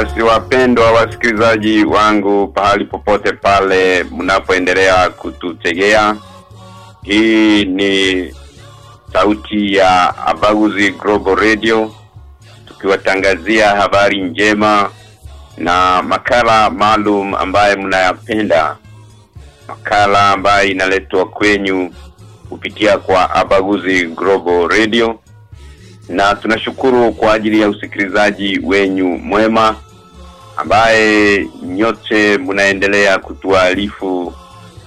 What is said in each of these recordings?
Basi wapendwa wasikilizaji wangu pahali popote pale mnapoendelea kututegea hii ni sauti ya Abaguzi Global Radio tukiwatangazia habari njema na makala maalum ambaye mnayapenda makala ambayo inaletwa kwenyu kupitia kwa Abaguzi Global Radio. Na tunashukuru kwa ajili ya usikilizaji wenyu mwema ambaye nyote mnaendelea kutuarifu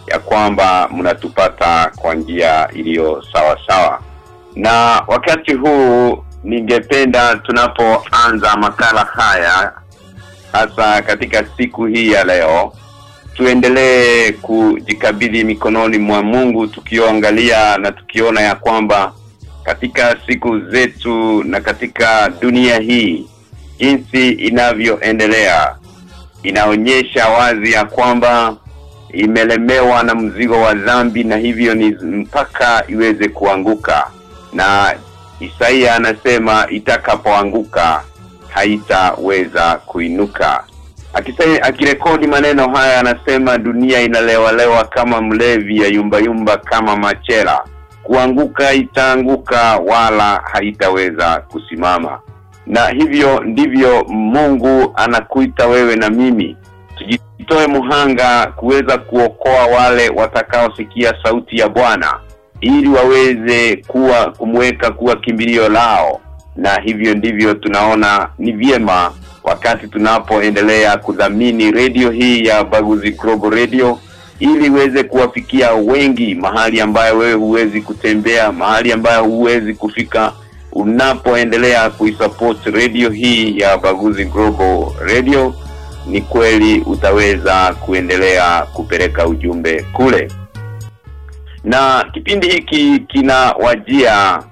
ya kwamba mnatupata kwa njia iliyo sawa sawa. Na wakati huu ningependa tunapoanza makala haya hasa katika siku hii ya leo tuendelee kujikabidhi mikononi mwa Mungu tukioangalia na tukiona ya kwamba katika siku zetu na katika dunia hii jinsi inavyoendelea inaonyesha wazi ya kwamba imelemewa na mzigo wa dhambi na hivyo ni mpaka iweze kuanguka. Na Isaia anasema itakapoanguka haitaweza kuinuka. Akisema akirekodi maneno haya anasema dunia inalewalewa kama mlevi ya yumba yumba kama machela. Kuanguka itaanguka wala haitaweza kusimama na hivyo ndivyo Mungu anakuita wewe na mimi. Tujitoe muhanga kuweza kuokoa wale watakaosikia sauti ya Bwana ili waweze kuwa kumweka kuwa kimbilio lao. Na hivyo ndivyo tunaona ni vyema wakati tunapoendelea kudhamini redio hii ya Baguzi Global Radio ili iweze kuwafikia wengi mahali ambayo wewe huwezi kutembea mahali ambayo huwezi kufika unapoendelea kuisupport radio hii ya Baguzi Global Radio ni kweli utaweza kuendelea kupeleka ujumbe kule. Na kipindi hiki kinawajia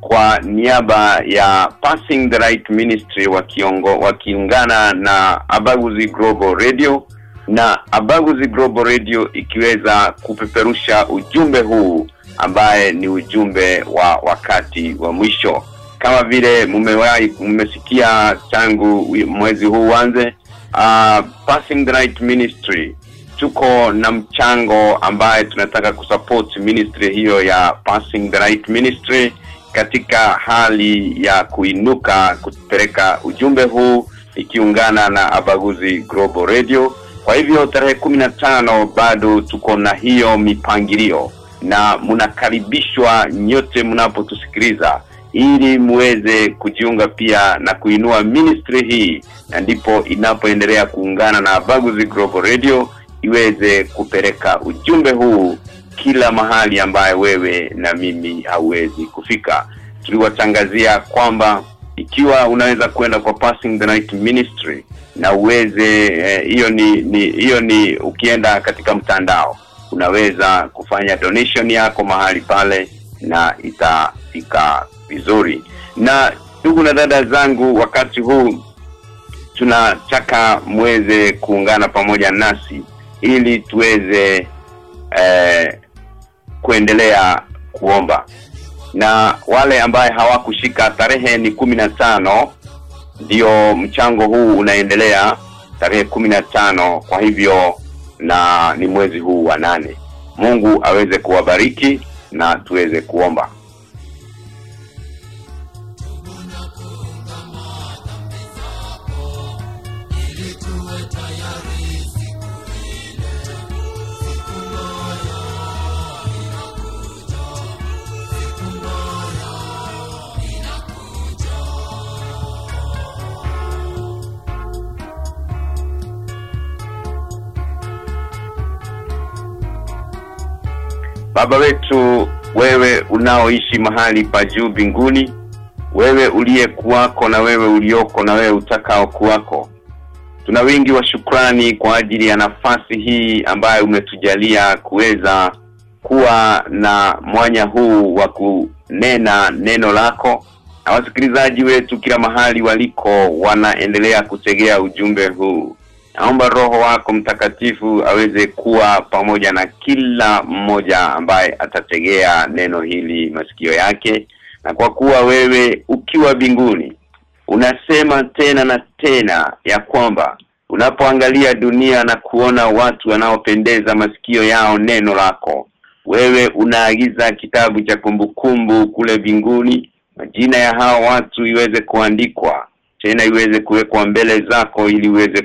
kwa niaba ya Passing the Right Ministry wakiongo wakiungana na Abaguzi Global Radio na Abaguzi Global Radio ikiweza kupeperusha ujumbe huu ambaye ni ujumbe wa wakati wa mwisho. Kama vile mmewahi mmesikia tangu mwezi huu uanze uh, Passing the Right Ministry. Tuko na mchango ambaye tunataka kusupport ministry hiyo ya Passing the Right Ministry katika hali ya kuinuka kupeleka ujumbe huu ikiungana na Abaguzi Global Radio. Kwa hivyo tarehe tano bado tuko na hiyo mipangilio na mnakaribishwa nyote mnapotusikiliza ili muweze kujiunga pia na kuinua ministry hii na ndipo inapoendelea kuungana na Baguzi Global Radio iweze kupeleka ujumbe huu kila mahali ambaye wewe na mimi hauwezi kufika. Tuliwatangazia kwamba ikiwa unaweza kwenda kwa Passing the Night Ministry na uweze hiyo eh, ni hiyo ni ni ukienda katika mtandao unaweza kufanya donation yako mahali pale na itafika vizuri. Na ndugu na dada zangu wakati huu tunataka mweze kuungana pamoja nasi ili tuweze eh, kuendelea kuomba. Na wale ambaye hawakushika tarehe ni kumi na tano ndio mchango huu unaendelea tarehe kumi na tano. Kwa hivyo na ni mwezi huu wa nane. Mungu aweze kuwabariki na tuweze kuomba Baba wetu wewe unaoishi mahali pa juu mbinguni wewe uliye kuwako na wewe ulioko na wewe utakao kuwako. Tuna wingi wa shukrani kwa ajili ya nafasi hii ambayo umetujalia kuweza kuwa na mwanya huu wa kunena neno lako. Na wasikilizaji wetu kila mahali waliko wanaendelea kutegea ujumbe huu naomba roho wako mtakatifu aweze kuwa pamoja na kila mmoja ambaye atategea neno hili masikio yake. Na kwa kuwa wewe ukiwa binguni unasema tena na tena ya kwamba unapoangalia dunia na kuona watu wanaopendeza masikio yao neno lako wewe unaagiza kitabu cha kumbukumbu kule binguni majina ya hao watu iweze kuandikwa tena iweze kuwekwa mbele zako ili uweze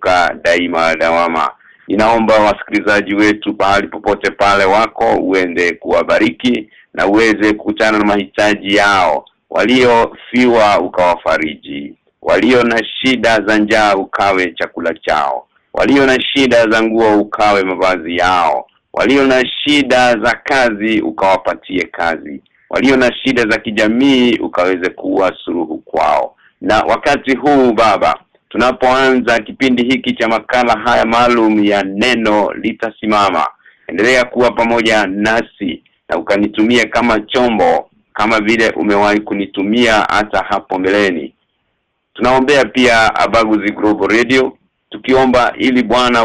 kuwakumbuka daima dawama ninaomba wasikilizaji wetu pahali popote pale wako uende kuwabariki na uweze kukutana na mahitaji yao. Waliofiwa ukawafariji. Walio na shida za njaa ukawe chakula chao. Walio na shida za nguo ukawe mavazi yao. Walio na shida za kazi ukawapatie kazi. Walio na shida za kijamii ukaweze kuwa suruhu kwao. Na wakati huu baba tunapoanza kipindi hiki cha makala haya maalum ya neno litasimama. Endelea kuwa pamoja nasi na ukanitumia kama chombo kama vile umewahi kunitumia hata hapo mbeleni. Tunaombea pia Abaguzi Global Radio tukiomba ili Bwana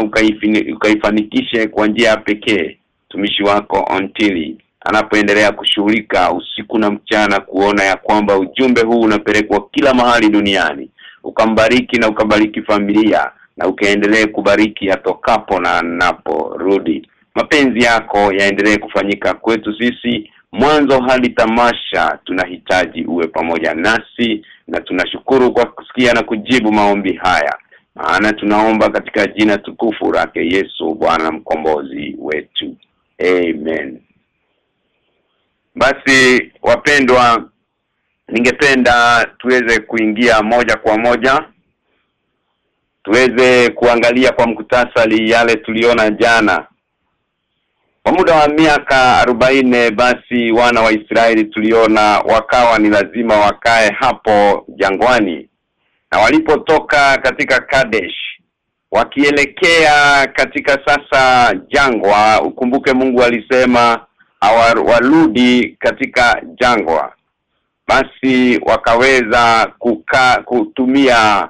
ukaifanikishe kwa njia pekee. Tumishi wako Ontili anapoendelea kushughulika usiku na mchana kuona ya kwamba ujumbe huu unapelekwa kila mahali duniani ukambariki na ukabariki familia na ukaendelee kubariki atokapo na anaporudi mapenzi yako yaendelee kufanyika kwetu sisi mwanzo hadi tamasha. Tunahitaji uwe pamoja nasi na tunashukuru kwa kusikia na kujibu maombi haya. Maana tunaomba katika jina tukufu lake Yesu Bwana mkombozi wetu. Amen. Basi wapendwa ningependa tuweze kuingia moja kwa moja tuweze kuangalia kwa mkutasali yale tuliona jana. Kwa muda wa miaka arobaine basi wana wa Israeli tuliona wakawa ni lazima wakae hapo jangwani. Na walipotoka katika Kadesh wakielekea katika sasa jangwa ukumbuke Mungu alisema awarudi katika jangwa basi wakaweza kuka, kutumia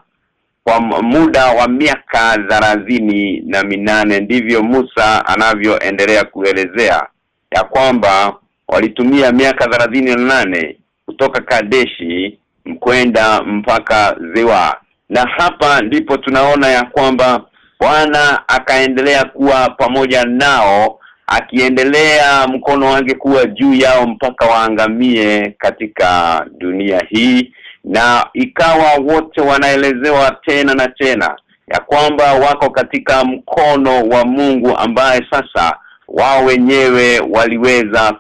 kwa muda wa miaka zarazini na minane. Ndivyo Musa anavyoendelea kuelezea ya kwamba walitumia miaka zarazini na nane kutoka Kadeshi mkwenda mpaka Ziwa na hapa ndipo tunaona ya kwamba Bwana akaendelea kuwa pamoja nao akiendelea mkono wake kuwa juu yao mpaka waangamie katika dunia hii. Na ikawa wote wanaelezewa tena na tena ya kwamba wako katika mkono wa Mungu ambaye sasa wao wenyewe waliweza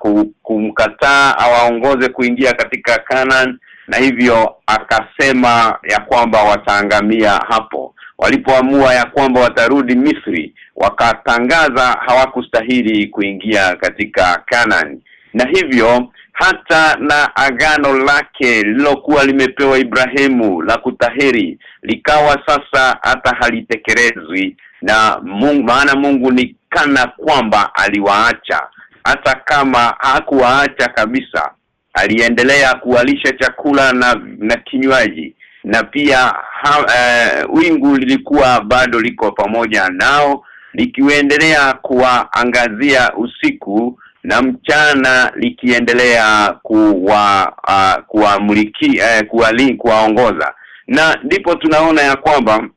kumkataa awaongoze kuingia katika Canaan na hivyo akasema ya kwamba wataangamia hapo walipoamua ya kwamba watarudi Misri wakatangaza hawakustahili kuingia katika Canaan. Na hivyo hata na agano lake lilokuwa limepewa Ibrahimu la kutahiri likawa sasa hata halitekelezwi na Mungu maana Mungu ni kana kwamba aliwaacha. Hata kama hakuwaacha kabisa aliendelea kuwalisha chakula na na kinywaji na pia ha, uh, wingu lilikuwa bado liko pamoja nao likiendelea kuwaangazia usiku na mchana likiendelea kuwa uh, kuwamuliki uh, kuwali kuwaongoza. Na ndipo tunaona ya kwamba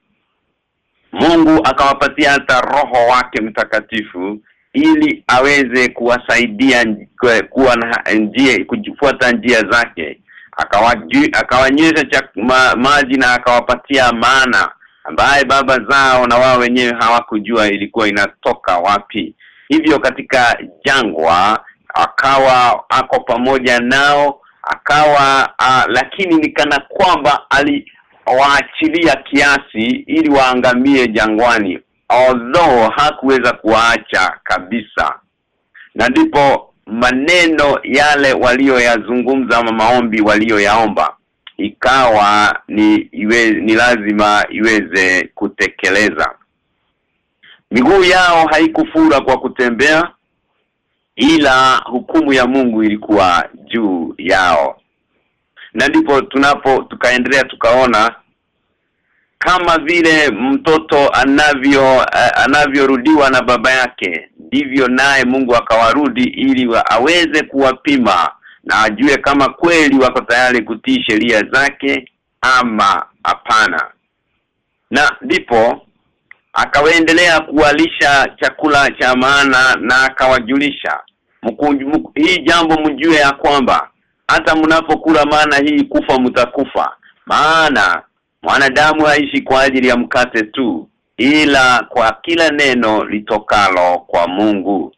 Mungu akawapatia hata roho wake mtakatifu ili aweze kuwasaidia kuwa na njia kujifuata njia zake akawanywesha ma, maji na akawapatia maana ambaye baba zao na wao wenyewe hawakujua ilikuwa inatoka wapi. Hivyo katika jangwa akawa ako pamoja nao akawa a, lakini nikana kwamba aliwaachilia kiasi ili waangamie jangwani although hakuweza kuwaacha kabisa. Na ndipo maneno yale walioyazungumza ama maombi walioyaomba. Ikawa ni iwe, ni lazima iweze kutekeleza. Miguu yao haikufura kwa kutembea ila hukumu ya Mungu ilikuwa juu yao. Na ndipo tunapo tukaendelea tukaona kama vile mtoto anavyo uh, anavyorudiwa na baba yake ndivyo naye Mungu akawarudi ili wa, aweze kuwapima na ajue kama kweli wako tayari kutii sheria zake ama hapana. Na ndipo akawaendelea kuwalisha chakula cha maana na akawajulisha hii jambo mjue ya kwamba hata mnapokula maana hii kufa mtakufa. Maana mwanadamu haishi kwa ajili ya mkate tu ila kwa kila neno litokalo kwa Mungu.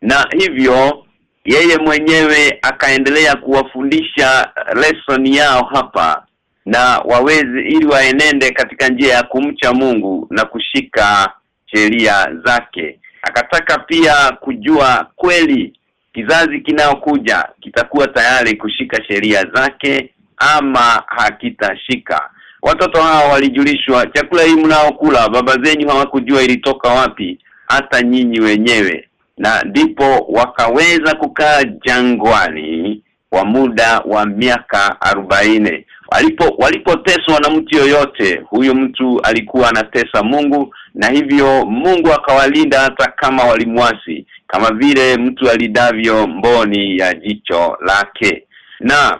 Na hivyo yeye mwenyewe akaendelea kuwafundisha lesson yao hapa na wawezi ili waenende katika njia ya kumcha Mungu na kushika sheria zake. Akataka pia kujua kweli kizazi kinaokuja kitakuwa tayari kushika sheria zake ama hakitashika watoto hao walijulishwa chakula hii mnaokula baba zenyu hawakujua ilitoka wapi hata nyinyi wenyewe. Na ndipo wakaweza kukaa jangwani kwa muda wa miaka arobaini. Walipo walipoteswa na mtu yoyote huyo mtu alikuwa anatesa Mungu na hivyo Mungu akawalinda hata kama walimwasi kama vile mtu alidavyo mboni ya jicho lake. Na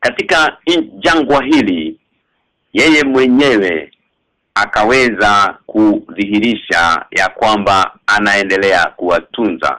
katika jangwa hili yeye mwenyewe akaweza kudhihirisha ya kwamba anaendelea kuwatunza.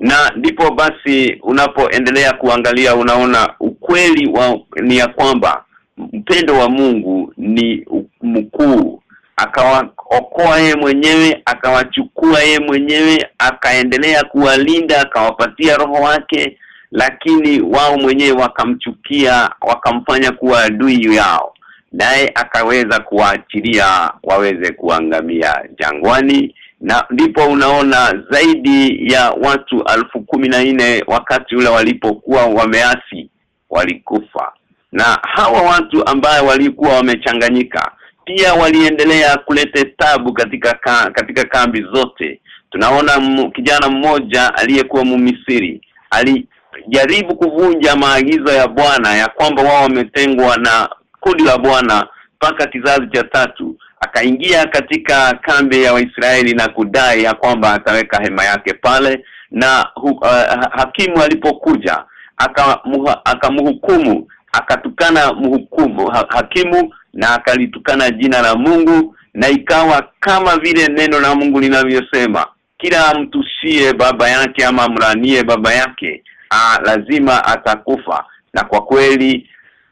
Na ndipo basi unapoendelea kuangalia unaona ukweli wa ni ya kwamba mpendo wa Mungu ni mkuu. Akawaokoa yeye mwenyewe akawachukua yeye mwenyewe akaendelea kuwalinda akawapatia roho wake lakini wao mwenyewe wakamchukia wakamfanya kuwa adui yao naye akaweza kuwaachilia waweze kuangamia jangwani na ndipo unaona zaidi ya watu alfu kumi na nne wakati ule walipokuwa wameasi walikufa. Na hawa watu ambaye walikuwa wamechanganyika pia waliendelea kuleta tabu katika ka, katika kambi zote. Tunaona kijana mmoja aliyekuwa mumisiri alijaribu kuvunja maagizo ya Bwana ya kwamba wao wametengwa na kundi la Bwana mpaka kizazi cha tatu akaingia katika kambi ya Waisraeli na kudai ya kwamba ataweka hema yake pale. Na hu, uh, hakimu alipokuja akamhukumu akatukana mhukumu ha, hakimu na akalitukana jina la Mungu na ikawa kama vile neno la Mungu linavyosema kila mtushie baba yake ama mranie baba yake a, lazima atakufa. Na kwa kweli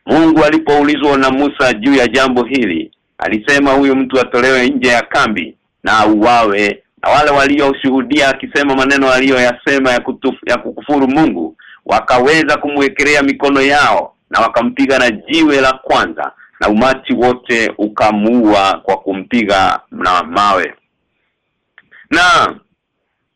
Mungu alipoulizwa na Musa juu ya jambo hili alisema huyu mtu atolewe nje ya kambi na auawe. Na wale walioshuhudia akisema maneno aliyoyasema ya, kutufu, ya kukufuru Mungu wakaweza kumwekelea mikono yao na wakampiga na jiwe la kwanza na umati wote ukamuua kwa kumpiga na mawe. Na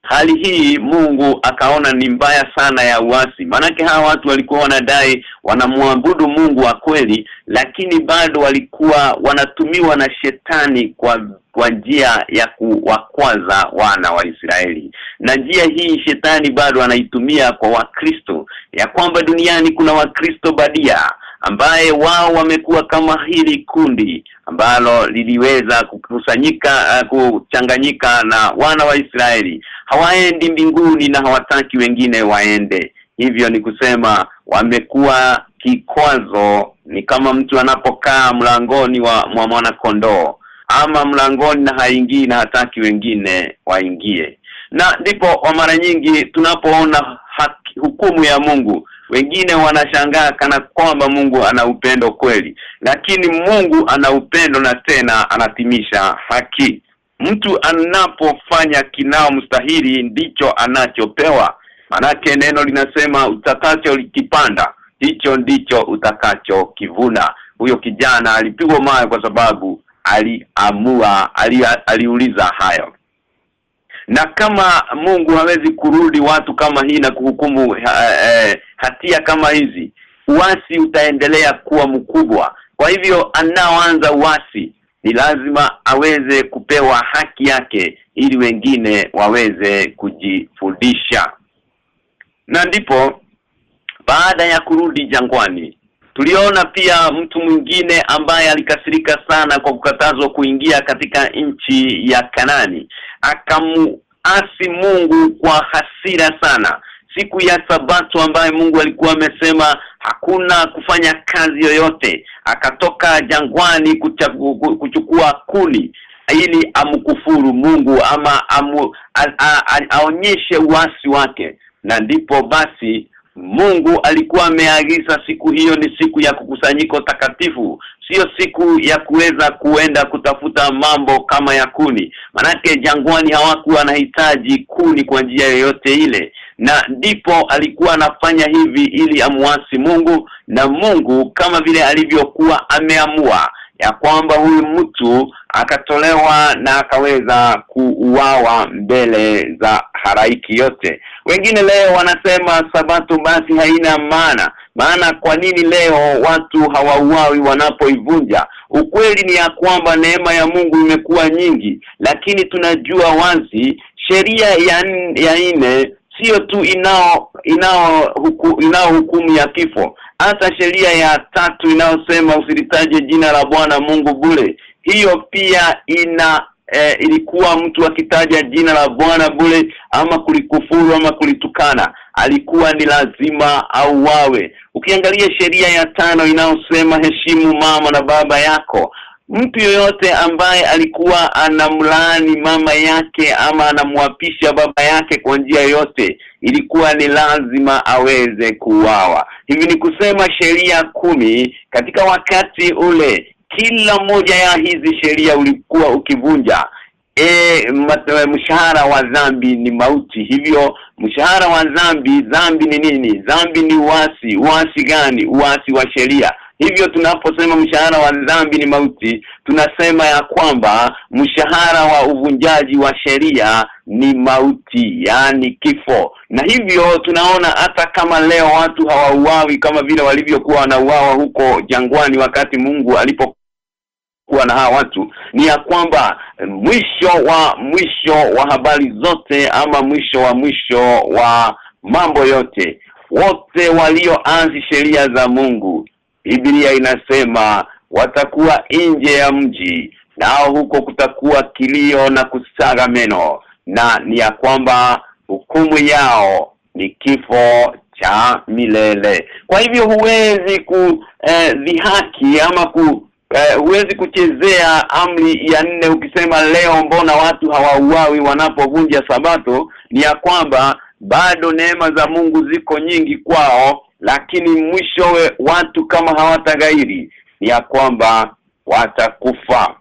hali hii Mungu akaona ni mbaya sana ya uasi. Manake hawa watu walikuwa wanadai wanamwabudu Mungu wa kweli lakini bado walikuwa wanatumiwa na shetani kwa kwa njia ya kuwakwaza wana wa Israeli. Na njia hii shetani bado anaitumia kwa wakristo. Ya kwamba duniani kuna wakristo badia ambaye wao wamekuwa kama hili kundi ambalo liliweza kukusanyika uh, kuchanganyika na wana wa Israeli. Hawaendi mbinguni na hawataki wengine waende. Hivyo ni kusema wamekuwa kikwazo ni kama mtu anapokaa mlangoni wa mwa mwana kondoo ama mlangoni na haingii na hataki wengine waingie. Na ndipo kwa mara nyingi tunapoona hukumu ya Mungu wengine wanashangaa kana kwamba Mungu ana upendo kweli lakini Mungu ana upendo na tena anatimisha haki. Mtu anapofanya kinao mstahili ndicho anachopewa. Manake neno linasema utakacho likipanda hicho ndicho utakacho kivuna. Huyo kijana alipigwa mawe kwa sababu aliamua ali, aliuliza hayo. Na kama Mungu hawezi kurudi watu kama hii na kuhukumu ha, eh, hatia kama hizi uasi utaendelea kuwa mkubwa. Kwa hivyo anaoanza uasi ni lazima aweze kupewa haki yake ili wengine waweze kujifundisha. Na ndipo baada ya kurudi jangwani tuliona pia mtu mwingine ambaye alikasirika sana kwa kukatazwa kuingia katika nchi ya Kanani. Akamuasi Mungu kwa hasira sana siku ya sabato ambaye Mungu alikuwa amesema hakuna kufanya kazi yoyote akatoka jangwani kuchukua kuni ili amkufuru Mungu ama amu, a, a, a, aonyeshe uasi wake. Na ndipo basi Mungu alikuwa ameagiza siku hiyo ni siku ya kukusanyiko takatifu sio siku ya kuweza kuenda kutafuta mambo kama ya kuni. Manake jangwani hawakuwa wanahitaji kuni kwa njia yoyote ile na ndipo alikuwa anafanya hivi ili amuasi Mungu na Mungu kama vile alivyokuwa ameamua ya kwamba huyu mtu akatolewa na akaweza kuuawa mbele za haraiki yote. Wengine leo wanasema sabato basi haina maana. Maana kwa nini leo watu hawauawi wanapoivunja? Ukweli ni ya kwamba neema ya Mungu imekuwa nyingi lakini tunajua wazi sheria ya, ya nne sio tu inao inao huku, inao hukumu ya kifo. Hata sheria ya tatu inayosema usilitaje jina la Bwana Mungu bure. Hiyo pia ina e, ilikuwa mtu akitaja jina la Bwana bure ama kulikufuru ama kulitukana. Alikuwa ni lazima au wawe ukiangalia sheria ya tano inayosema heshimu mama na baba yako mtu yoyote ambaye alikuwa anamlaani mama yake ama anamwapisha baba yake kwa njia yote ilikuwa ni lazima aweze kuuawa. Hivi ni kusema sheria kumi katika wakati ule kila moja ya hizi sheria ulikuwa ukivunja. E, mshahara wa dhambi ni mauti. Hivyo mshahara wa dhambi dhambi ni nini? Dhambi ni uasi. Uasi gani? Uasi wa sheria hivyo tunaposema mshahara wa dhambi ni mauti tunasema ya kwamba mshahara wa uvunjaji wa sheria ni mauti yani kifo. Na hivyo tunaona hata kama leo watu hawauawi kama vile walivyokuwa wanauawa huko jangwani wakati Mungu alipo kuwa na hawa watu ni ya kwamba mwisho wa mwisho wa habari zote ama mwisho wa mwisho wa mambo yote wote walioanzi sheria za Mungu Biblia inasema watakuwa nje ya mji nao huko kutakuwa kilio na kusaga meno na ni ya kwamba hukumu yao ni kifo cha milele. Kwa hivyo huwezi ku eh, ama ku eh, huwezi kuchezea amri ya nne ukisema leo mbona watu hawauawi wanapovunja sabato. Ni ya kwamba bado neema za Mungu ziko nyingi kwao lakini mwishowe watu kama hawatagairi ni ya kwamba watakufa.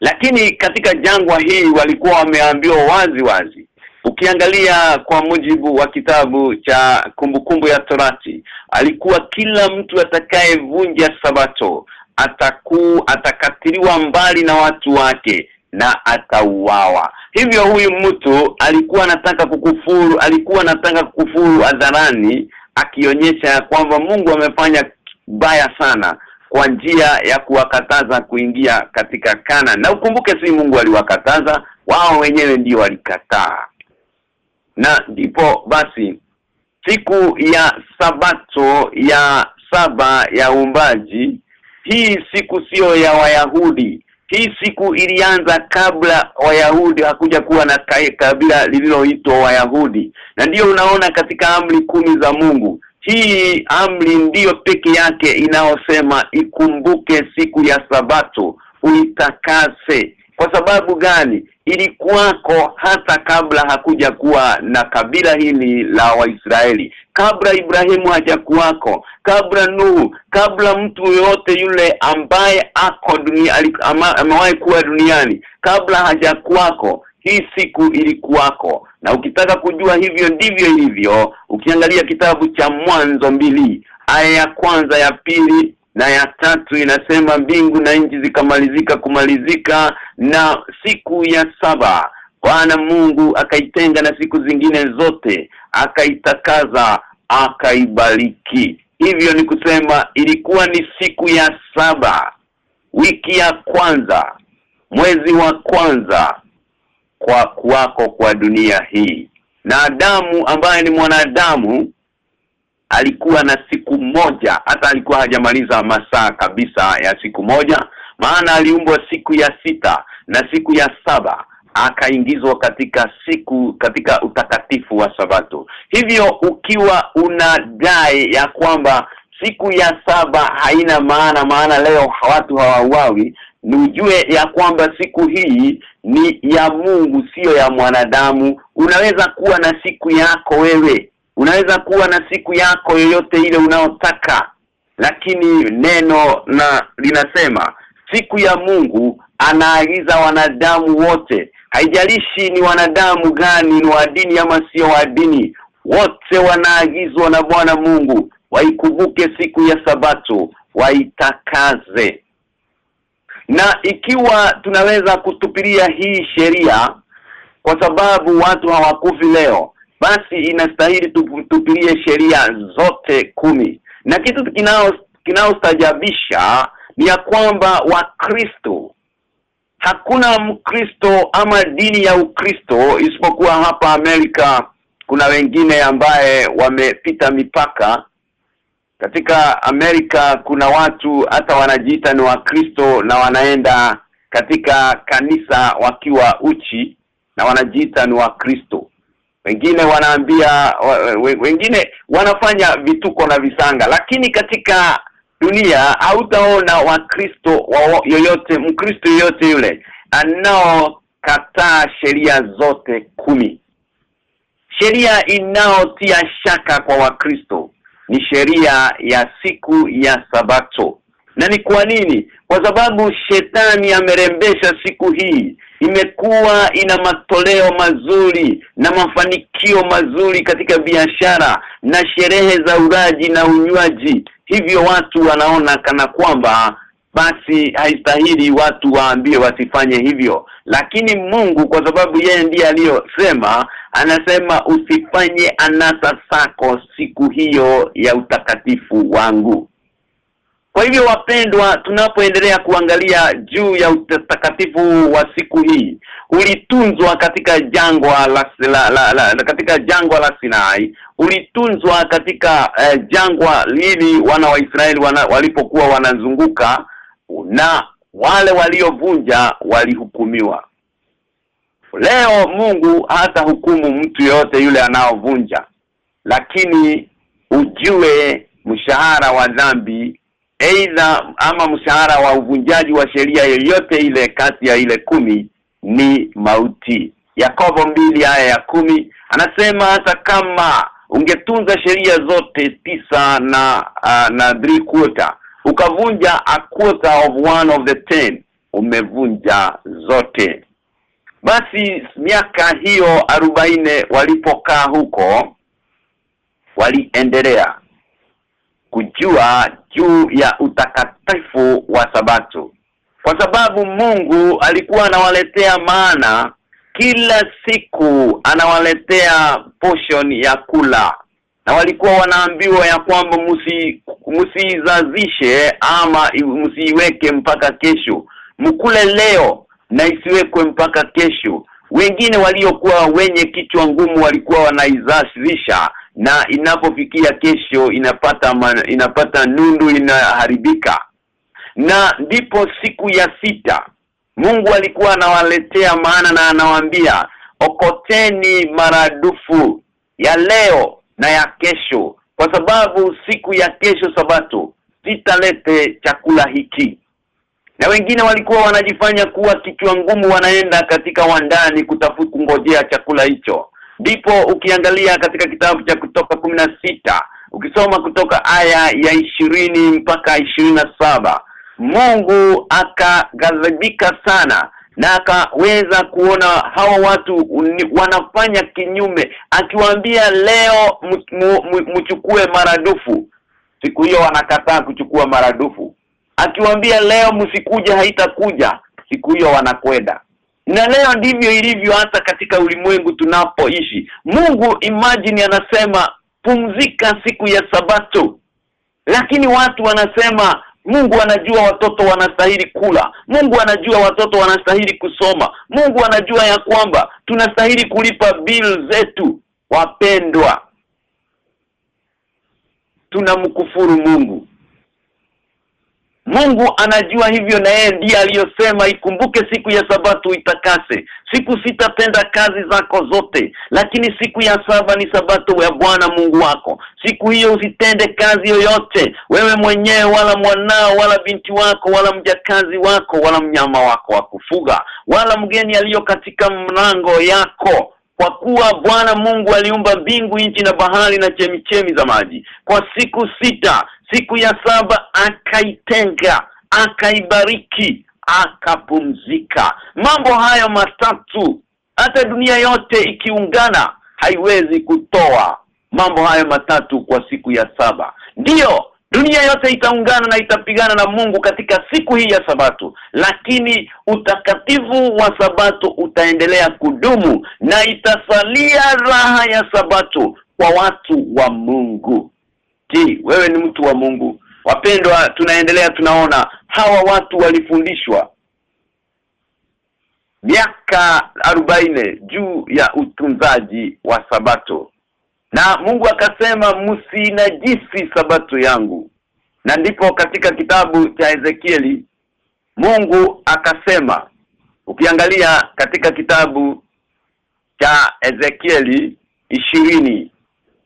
Lakini katika jangwa hii walikuwa wameambiwa wazi wazi. Ukiangalia kwa mujibu wa kitabu cha kumbukumbu kumbu ya torati alikuwa kila mtu atakayevunja sabato ataku atakatiliwa mbali na watu wake na atauawa. Hivyo huyu mtu alikuwa anataka kukufuru alikuwa anataka kukufuru hadharani akionyesha ya kwamba Mungu amefanya baya sana kwa njia ya kuwakataza kuingia katika kana. Na ukumbuke si Mungu aliwakataza wao wenyewe ndio walikataa. Na ndipo basi siku ya sabato ya saba ya umbaji hii siku sio ya Wayahudi hii siku ilianza kabla Wayahudi hakuja kuwa na kabila lililoitwa Wayahudi. Na ndiyo unaona katika amri kumi za Mungu hii amri ndiyo peke yake inayosema ikumbuke siku ya sabato uitakase kwa sababu gani? Ilikuwako hata kabla hakuja kuwa na kabila hili la Waisraeli. Kabla Ibrahimu hajakuwako kabla Nuhu kabla mtu yote yule ambaye ako dunia amewahi kuwa duniani kabla hajakuwako hii siku ilikuwako. Na ukitaka kujua hivyo ndivyo ilivyo ukiangalia kitabu cha mwanzo mbili aya ya kwanza ya pili na ya tatu inasema mbingu na nchi zikamalizika kumalizika na siku ya saba. Bwana Mungu akaitenga na siku zingine zote akaitakaza akaibariki. Hivyo ni kusema ilikuwa ni siku ya saba wiki ya kwanza mwezi wa kwanza kwa kuwako kwa dunia hii. Na Adamu ambaye ni mwanadamu alikuwa na siku moja. Hata alikuwa hajamaliza masaa kabisa ya siku moja maana aliumbwa siku ya sita na siku ya saba akaingizwa katika siku katika utakatifu wa sabato. Hivyo ukiwa unadai ya kwamba siku ya saba haina maana maana leo watu hawauawi ni ujue ya kwamba siku hii ni ya Mungu sio ya mwanadamu. Unaweza kuwa na siku yako wewe. Unaweza kuwa na siku yako yoyote ile unaotaka. Lakini neno na linasema siku ya Mungu anaagiza wanadamu wote. Haijalishi ni wanadamu gani ni wa dini ama sio wa dini wote wanaagizwa na Bwana Mungu. Waikumbuke siku ya sabato waitakaze. Na ikiwa tunaweza kutupilia hii sheria kwa sababu watu hawakufi leo basi inastahili tupilie sheria zote kumi. Na kitu kinao kinaostajabisha ni ya kwamba wakristo hakuna mkristo ama dini ya ukristo isipokuwa hapa Amerika kuna wengine ambaye wamepita mipaka. Katika Amerika kuna watu hata wanajiita ni wakristo na wanaenda katika kanisa wakiwa uchi na wanajiita ni wakristo. Wengine wanaambia wengine wanafanya vituko na visanga lakini katika dunia hautaona wakristo wa yoyote mkristo yoyote yule anao kataa sheria zote kumi. Sheria inaotia shaka kwa wakristo ni sheria ya siku ya sabato. Na ni kwa nini? Kwa sababu shetani amerembesha siku hii. Imekuwa ina matoleo mazuri na mafanikio mazuri katika biashara na sherehe za uraji na unywaji hivyo watu wanaona kana kwamba basi haistahili watu waambie wasifanye hivyo. Lakini Mungu kwa sababu yeye ndiye aliyosema anasema usifanye anasa sako siku hiyo ya utakatifu wangu kwa hivyo wapendwa tunapoendelea kuangalia juu ya utakatifu wa siku hii ulitunzwa katika jangwa la, la, la, la, katika jangwa la Sinai ulitunzwa katika eh, jangwa lili wana wa Israeli wana, walipokuwa wanazunguka na wale waliovunja walihukumiwa. Leo Mungu hata hukumu mtu yote yule anaovunja lakini ujue mshahara wa dhambi aidha ama mshahara wa uvunjaji wa sheria yoyote ile kati ya ile kumi ni mauti. Yakobo mbili aya ya kumi anasema hata kama ungetunza sheria zote tisa na uh, na three quarter ukavunja a quarter of one of the ten umevunja zote. Basi miaka hiyo arobaine walipokaa huko waliendelea kujua juu ya utakatifu wa sabato. Kwa sababu Mungu alikuwa anawaletea maana kila siku anawaletea portion ya kula. Na walikuwa wanaambiwa ya kwamba musi ama msiiweke mpaka kesho. Mkule leo na isiwekwe mpaka kesho. Wengine waliokuwa wenye kichwa ngumu walikuwa wanaizashisha na inapofikia kesho inapata man, inapata nundu inaharibika. Na ndipo siku ya sita Mungu alikuwa anawaletea maana na anawaambia okoteni maradufu ya leo na ya kesho kwa sababu siku ya kesho sabato sitalete chakula hiki. Na wengine walikuwa wanajifanya kuwa kichwa ngumu wanaenda katika wandani kutafuta kungojea chakula hicho ndipo ukiangalia katika kitabu cha kutoka sita ukisoma kutoka aya ya ishirini mpaka ishirini saba Mungu akaghadhibika sana na akaweza kuona hawa watu wanafanya kinyume akiwaambia leo mchukue maradufu. Siku hiyo wanakataa kuchukua maradufu. Akiwaambia leo msikuja haitakuja. Siku hiyo wanakwenda na leo ndivyo ilivyo hata katika ulimwengu tunapoishi Mungu imagine anasema pumzika siku ya sabato lakini watu wanasema Mungu anajua watoto wanastahili kula. Mungu anajua watoto wanastahili kusoma. Mungu anajua ya kwamba tunastahili kulipa bill zetu. Wapendwa, tunamkufuru Mungu. Mungu anajua hivyo na yeye ndiye aliyosema ikumbuke siku ya sabato itakase. Siku sitapenda kazi zako zote, lakini siku ya saba ni sabato ya Bwana Mungu wako. Siku hiyo usitende kazi yoyote, wewe mwenyewe wala mwanao wala binti wako wala mjakazi wako wala mnyama wako wa kufuga, wala mgeni aliyo katika mlango yako kwa kuwa Bwana Mungu aliumba mbingu nchi na bahari na chemichemi za maji kwa siku sita siku ya saba akaitenga akaibariki akapumzika. Mambo hayo matatu hata dunia yote ikiungana haiwezi kutoa mambo hayo matatu kwa siku ya saba. Ndiyo dunia yote itaungana na itapigana na Mungu katika siku hii ya sabato. Lakini utakatifu wa sabato utaendelea kudumu na itasalia raha ya sabato kwa watu wa Mungu Je, wewe ni mtu wa Mungu? Wapendwa, tunaendelea tunaona hawa watu walifundishwa miaka arobaini juu ya utunzaji wa sabato. Na Mungu akasema msinajisi sabato yangu. Na ndipo katika kitabu cha Ezekieli Mungu akasema ukiangalia katika kitabu cha Ezekieli ishirini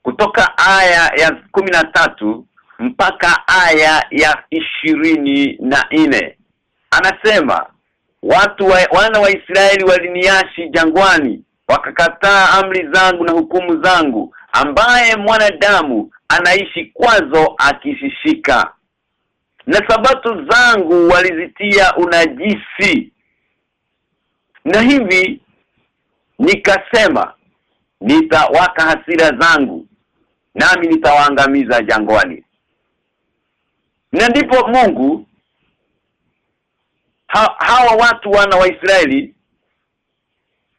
kutoka aya ya kumi na tatu mpaka aya ya ishirini na nne. Anasema watu wa, wana wa Israeli waliniashi jangwani wakakataa amri zangu na hukumu zangu ambaye mwanadamu anaishi kwazo akishishika. Na sabato zangu walizitia unajisi. Na hivi nikasema nitawaka hasira zangu nami nitawaangamiza jangwani. Na ndipo Mungu ha, hawa watu wana wa Israeli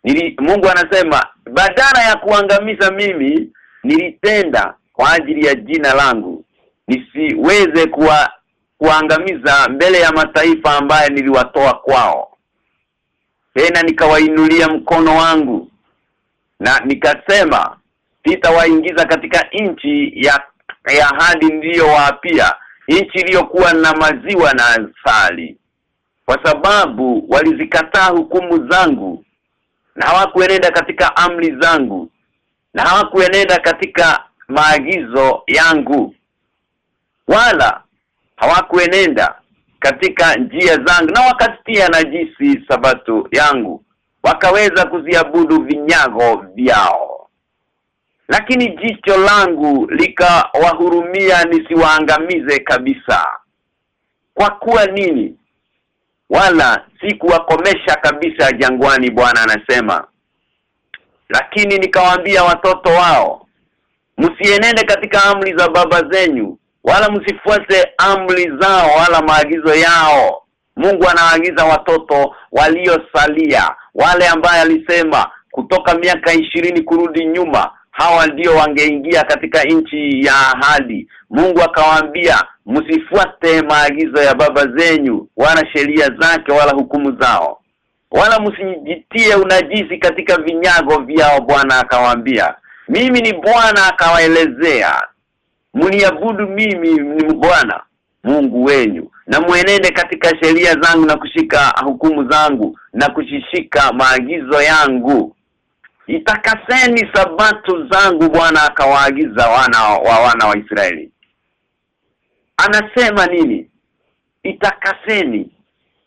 nili, Mungu anasema badala ya kuangamiza mimi nilitenda kwa ajili ya jina langu. Nisiweze kuwa kuangamiza mbele ya mataifa ambaye niliwatoa kwao. Tena nikawainulia mkono wangu na nikasema sitawaingiza katika nchi ya ya hadi niliyowaapia nchi iliyokuwa na maziwa na asali. Kwa sababu walizikataa hukumu zangu na hawakuenenda katika amri zangu na hawakuenenda katika maagizo yangu. Wala hawakuenenda katika njia zangu na wakatia najisi sabato yangu. Wakaweza kuziabudu vinyago vyao lakini jicho langu likawahurumia nisiwaangamize kabisa. Kwa kuwa nini? Wala sikuwakomesha kabisa jangwani Bwana anasema. Lakini nikawaambia watoto wao msienende katika amri za baba zenyu wala msifuate amri zao wala maagizo yao. Mungu anaagiza watoto waliosalia wale ambaye alisema kutoka miaka ishirini kurudi nyuma hawa ndio wangeingia katika nchi ya ahadi. Mungu akawaambia msifuate maagizo ya baba zenyu wala sheria zake wala hukumu zao. Wala msijitie unajisi katika vinyago vyao Bwana akawaambia. Mimi ni Bwana akawaelezea. Mniabudu mimi ni Bwana Mungu wenyu. Na muenende katika sheria zangu na kushika hukumu zangu na kushishika maagizo yangu itakaseni sabato zangu Bwana akawaagiza wana wa wana wa Israeli. Anasema nini? Itakaseni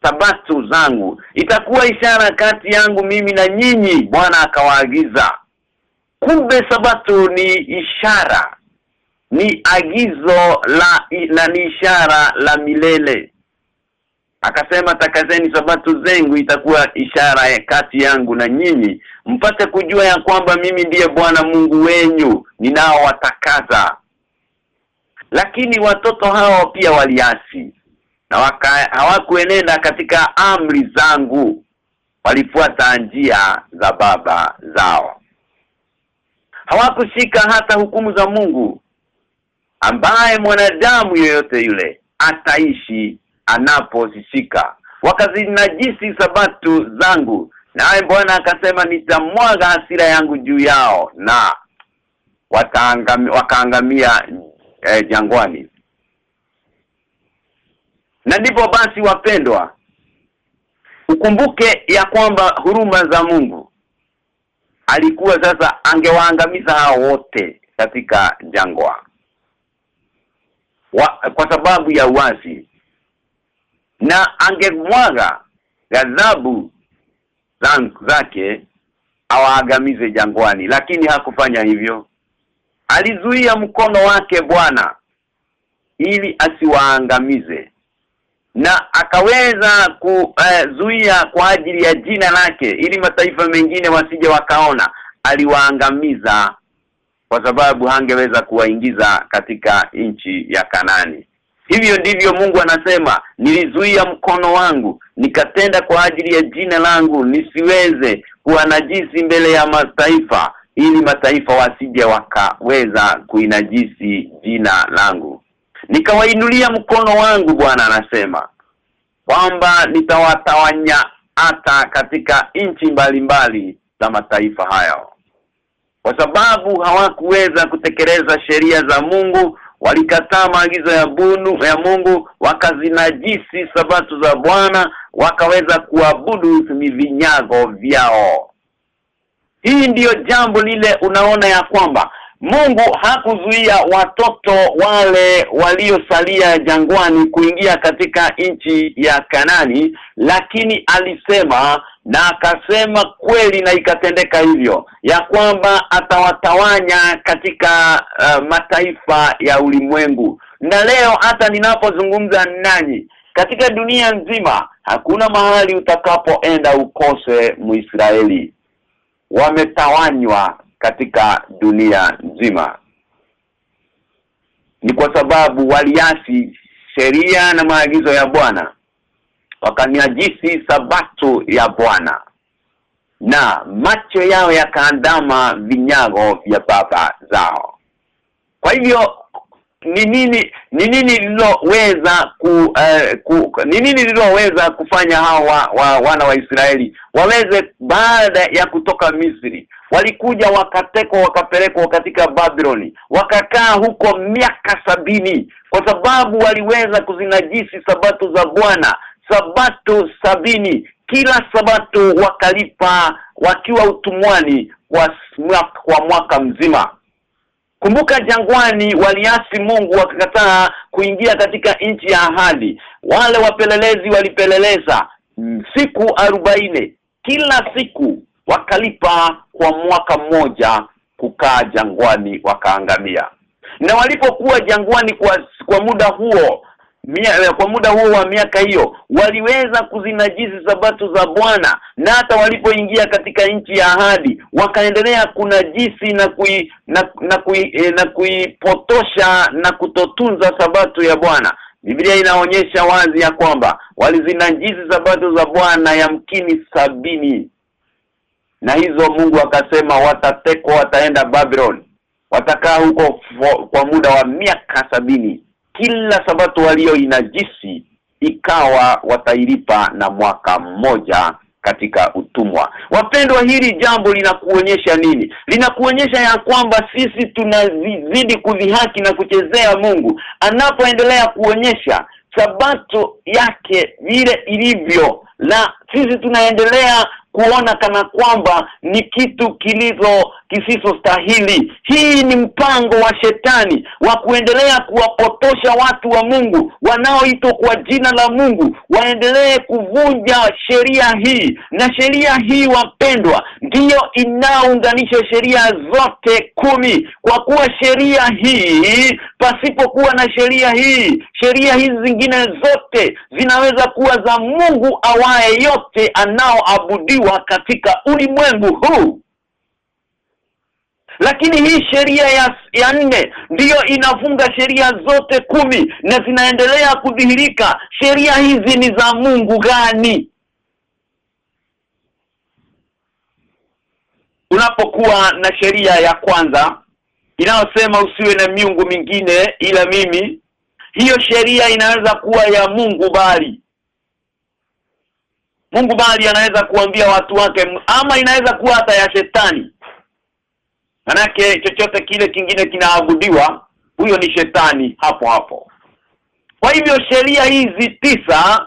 sabato zangu. Itakuwa ishara kati yangu mimi na nyinyi Bwana akawaagiza. Kumbe sabato ni ishara ni agizo la na ni ishara la milele akasema takazeni sabato zengu itakuwa ishara ya kati yangu na nyinyi mpate kujua ya kwamba mimi ndiye Bwana Mungu wenyu ninaowatakaza lakini watoto hao pia waliasi na hawakuenenda katika amri zangu. Walifuata njia za baba zao. Hawakushika hata hukumu za Mungu ambaye mwanadamu yoyote yule ataishi anaposishika wakazinajisi sabatu zangu naye Bwana akasema nitamwaga hasira yangu juu yao na wakaangamia eh, jangwani. Na ndipo basi wapendwa ukumbuke ya kwamba huruma za Mungu alikuwa sasa angewaangamiza hao wote katika jangwa. Wa, kwa sababu ya uasi na angemwaga ghadhabu zake awaangamize jangwani. Lakini hakufanya hivyo. Alizuia mkono wake Bwana ili asiwaangamize. Na akaweza kuzuia eh, kwa ajili ya jina lake ili mataifa mengine wasije wakaona. Aliwaangamiza kwa sababu hangeweza kuwaingiza katika nchi ya Kanani hivyo ndivyo Mungu anasema nilizuia mkono wangu nikatenda kwa ajili ya jina langu nisiweze kuwa najisi mbele ya mataifa ili mataifa wasije wakaweza kuinajisi jina langu. Nikawainulia mkono wangu Bwana anasema kwamba nitawatawanya hata katika nchi mbalimbali za mataifa hayo. Kwa sababu hawakuweza kutekeleza sheria za Mungu walikataa maagizo ya bunu ya Mungu wakazinajisi sabato za Bwana wakaweza kuabudu vinyago vyao. Hii ndiyo jambo lile unaona ya kwamba Mungu hakuzuia watoto wale waliosalia jangwani kuingia katika nchi ya Kanani lakini alisema na akasema kweli na ikatendeka hivyo ya kwamba atawatawanya katika uh, mataifa ya ulimwengu. Na leo hata ninapozungumza nanyi katika dunia nzima hakuna mahali utakapoenda ukose Muisraeli wametawanywa katika dunia nzima. Ni kwa sababu waliasi sheria na maagizo ya Bwana wakaniajisi sabato ya Bwana. Na macho yao yakaandama vinyago vya baba zao. Kwa hivyo ni nini ni nini liloweza ku, uh, ku ni nini liloweza kufanya hawa wa, wana wa Israeli waweze baada ya kutoka Misri walikuja wakatekwa wakapelekwa katika Babiloni wakakaa huko miaka sabini kwa sababu waliweza kuzinajisi sabato za Bwana sabato sabini kila sabato wakalipa wakiwa utumwani kwa mwaka, kwa mwaka mzima Kumbuka jangwani waliasi Mungu wakakataa kuingia katika nchi ya ahadi. Wale wapelelezi walipeleleza siku arobaini kila siku wakalipa kwa mwaka mmoja kukaa jangwani wakaangamia. Na walipokuwa jangwani kwa kwa muda huo Mia, kwa muda huo wa miaka hiyo waliweza kuzinajisi sabato za Bwana na hata walipoingia katika nchi ya ahadi wakaendelea kunajisi na kui, na, na, kui, eh, na kuipotosha na kutotunza sabato ya Bwana. Biblia inaonyesha wazi ya kwamba walizinajisi sabato za Bwana yamkini sabini. Na hizo Mungu akasema watateko wataenda Babylon watakaa huko kwa muda wa miaka sabini kila sabato walio inajisi ikawa watailipa na mwaka mmoja katika utumwa. Wapendwa hili jambo linakuonyesha nini? Linakuonyesha ya kwamba sisi tunazidi kudhihaki na kuchezea Mungu anapoendelea kuonyesha sabato yake vile ilivyo na sisi tunaendelea kuona kana kwamba ni kitu kilizo stahili hii ni mpango wa shetani wa kuendelea kuwapotosha watu wa Mungu wanaoitwa kwa jina la Mungu waendelee kuvunja sheria hii. Na sheria hii wapendwa ndiyo inaunganisha sheria zote kumi. Kwa kuwa sheria hii pasipokuwa na sheria hii sheria hizi zingine zote zinaweza kuwa za Mungu awaye yote anaoabudiwa katika ulimwengu huu. Lakini hii sheria ya ya nne ndiyo inafunga sheria zote kumi na zinaendelea kudhihirika. Sheria hizi ni za Mungu gani? Unapokuwa na sheria ya kwanza inayosema usiwe na miungu mingine ila mimi hiyo sheria inaweza kuwa ya Mungu bali Mungu bali anaweza kuambia watu wake ama inaweza kuwa hata ya shetani. Manake chochote kile kingine kinaabudiwa huyo ni shetani hapo hapo. Kwa hivyo sheria hizi tisa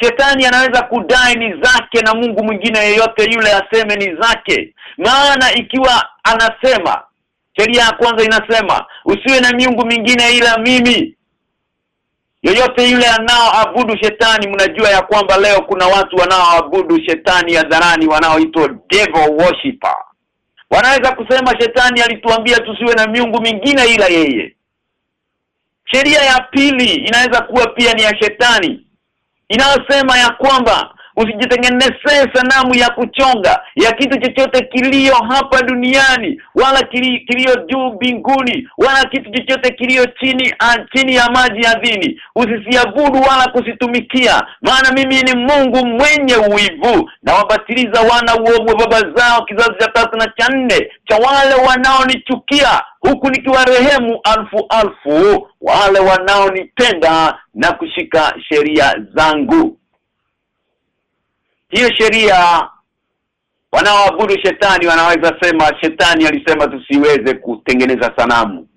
shetani anaweza kudai ni zake na Mungu mwingine yeyote yule aseme ni zake. Maana ikiwa anasema sheria ya kwanza inasema usiwe na miungu mingine ila mimi yoyote yule anaoabudu shetani mnajua ya kwamba leo kuna watu wanaoabudu shetani hadharani wanaoitwa devil worshipper. Wanaweza kusema shetani alituambia tusiwe na miungu mingine ila yeye. Sheria ya pili inaweza kuwa pia ni ya shetani inayosema ya kwamba usijitengenezee sanamu ya kuchonga ya kitu chochote kilio hapa duniani wala kili, kilio juu mbinguni wala kitu chochote kilio chini a, chini ya maji ardhini usisiabudu wala kusitumikia maana mimi ni Mungu mwenye uivu. Na wabatiliza wana uovu baba zao kizazi cha tatu na cha nne cha wale wanaonichukia huku nikiwarehemu alfu alfu wale wanaonipenda na kushika sheria zangu hiyo sheria wanaoabudu shetani wanaweza sema shetani alisema tusiweze kutengeneza sanamu.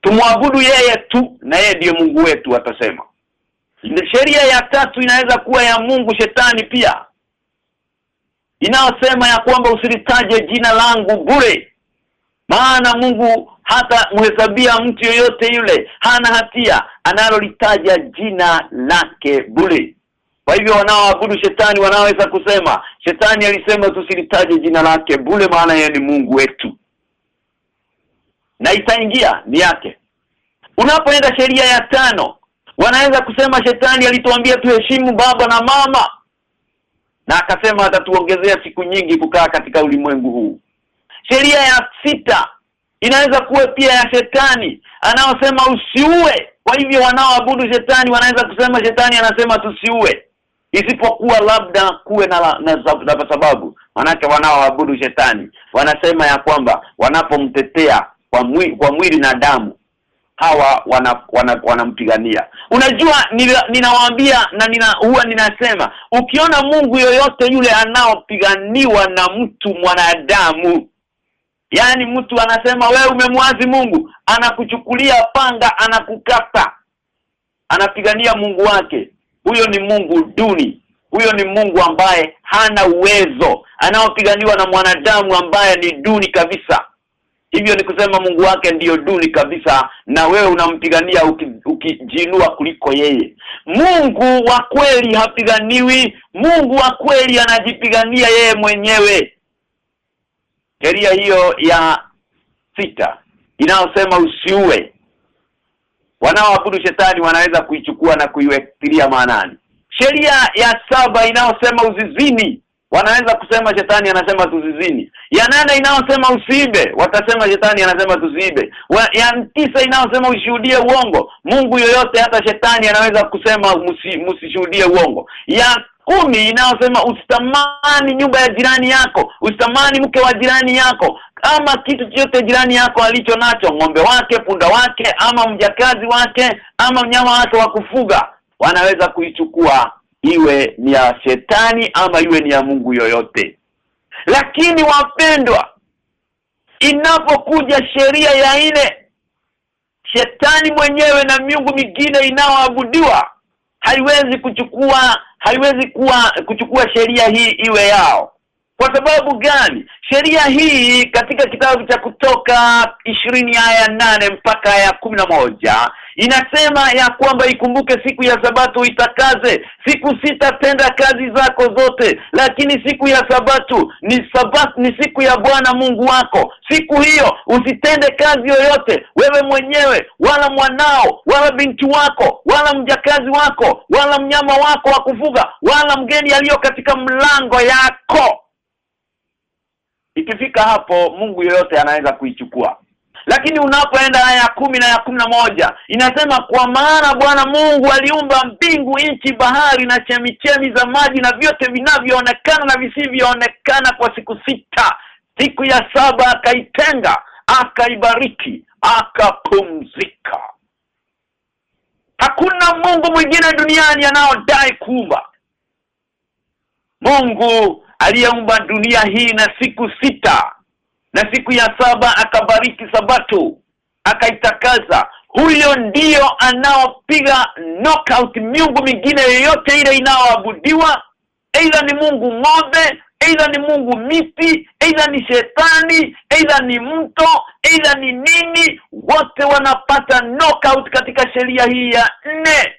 Tumwabudu yeye tu na yeye ndiyo Mungu wetu atasema. Sheria ya tatu inaweza kuwa ya Mungu shetani pia. Inayosema ya kwamba usilitaje jina langu bure. Maana Mungu hata muhesabia mtu yoyote yule hana hatia. Analolitaja jina lake bure kwa hivyo wanaoabudu shetani wanaweza kusema shetani alisema tusilitaje jina lake bule maana yeye ni Mungu wetu. Na itaingia ni yake. Unapoenda sheria ya tano wanaweza kusema shetani alituambia tuheshimu baba na mama. Na akasema atatuongezea siku nyingi kukaa katika ulimwengu huu. Sheria ya sita inaweza kuwa pia ya shetani anaosema usiue. Kwa hivyo wanaoabudu shetani wanaweza kusema shetani anasema tusiue isipokuwa labda kuwe na, na, na, na sababu. Manake wanaoabudu shetani. Wanasema ya kwamba wanapomtetea kwa mwili, kwa mwili na damu hawa wanampigania wana, wana unajua ninawaambia na nina huwa ninasema ukiona Mungu yoyote yule anaopiganiwa na mtu mwanadamu yani mtu anasema we umemwazi Mungu anakuchukulia panga anakukata anapigania Mungu wake huyo ni Mungu duni. Huyo ni Mungu ambaye hana uwezo. Anaopiganiwa na mwanadamu ambaye ni duni kabisa. Hivyo ni kusema Mungu wake ndiyo duni kabisa na wewe unampigania ukijinua uki kuliko yeye. Mungu wa kweli hapiganiwi. Mungu wa kweli anajipigania yeye mwenyewe. Sheria hiyo ya sita inayosema usiue wanaoabudu shetani wanaweza kuichukua na kuiwektilia maanani. Sheria ya saba inayosema uzizini wanaweza kusema shetani anasema tuzizini. Ya nane inayosema usiibe watasema shetani anasema tusiibe ya tisa inayosema ushuhudie uongo Mungu yoyote hata shetani anaweza kusema msishuhudie uongo. Ya kumi inayosema usitamani nyumba ya jirani yako usitamani mke wa jirani yako ama kitu chochote jirani yako alicho nacho ng'ombe wake punda wake ama mjakazi wake ama mnyama wake wa kufuga. Wanaweza kuichukua iwe ni ya shetani ama iwe ni ya Mungu yoyote. Lakini wapendwa inapokuja sheria ya ine shetani mwenyewe na miungu mingine inaoabudiwa haiwezi kuchukua haiwezi kuwa kuchukua sheria hii iwe yao kwa sababu gani? Sheria hii katika kitabu cha kutoka ishirini aya nane mpaka ya kumi na moja inasema ya kwamba ikumbuke siku ya sabato itakaze. Siku sita tenda kazi zako zote lakini siku ya sabato ni sabat ni siku ya Bwana Mungu wako. Siku hiyo usitende kazi yoyote wewe mwenyewe wala mwanao wala binti wako wala mjakazi wako wala mnyama wako wa kufuga wala mgeni aliyo katika mlango yako ikifika hapo Mungu yoyote anaweza kuichukua. Lakini unapoenda aya ya kumi na ya kumi na moja inasema kwa maana Bwana Mungu aliumba mbingu nchi bahari na chemichemi za maji na vyote vinavyoonekana na visivyoonekana kwa siku sita. Siku ya saba akaitenga akaibariki akapumzika. Hakuna Mungu mwingine duniani anaodai kuumba. Mungu aliyeumba dunia hii na siku sita na siku ya saba akabariki sabato akaitakaza huyo ndiyo anaopiga knockout miungu mingine yoyote ile inaoabudiwa aidha ni Mungu ng'ombe aidha ni Mungu miti aidha ni shetani aidha ni mto aidha ni nini. Wote wanapata knockout katika sheria hii ya nne.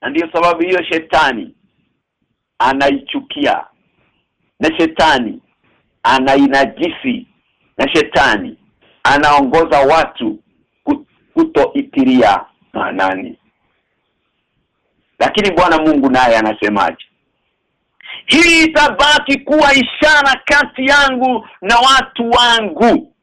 Na ndiyo sababu hiyo shetani anaichukia na shetani anainajisi na shetani anaongoza watu kutoitiria maanani. Lakini Bwana Mungu naye anasemaje? Hii itabaki kuwa ishara kati yangu na watu wangu.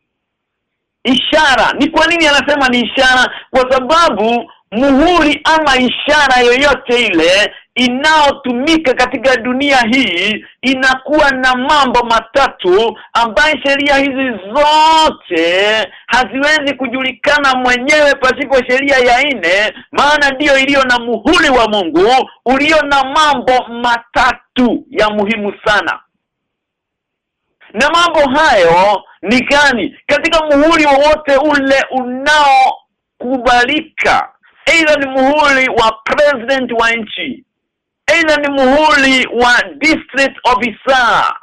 Ishara. Ni kwa nini anasema ni ishara? Kwa sababu muhuri ama ishara yoyote ile inaotumika katika dunia hii inakuwa na mambo matatu ambaye sheria hizi zote haziwezi kujulikana mwenyewe pasipo sheria ya nne maana ndiyo iliyo na muhuri wa Mungu ulio na mambo matatu ya muhimu sana. Na mambo hayo ni gani? Katika muhuri wowote ule unaokubalika aidha ni muhuri wa president wa nchi aidha ni muhuri wa district officer.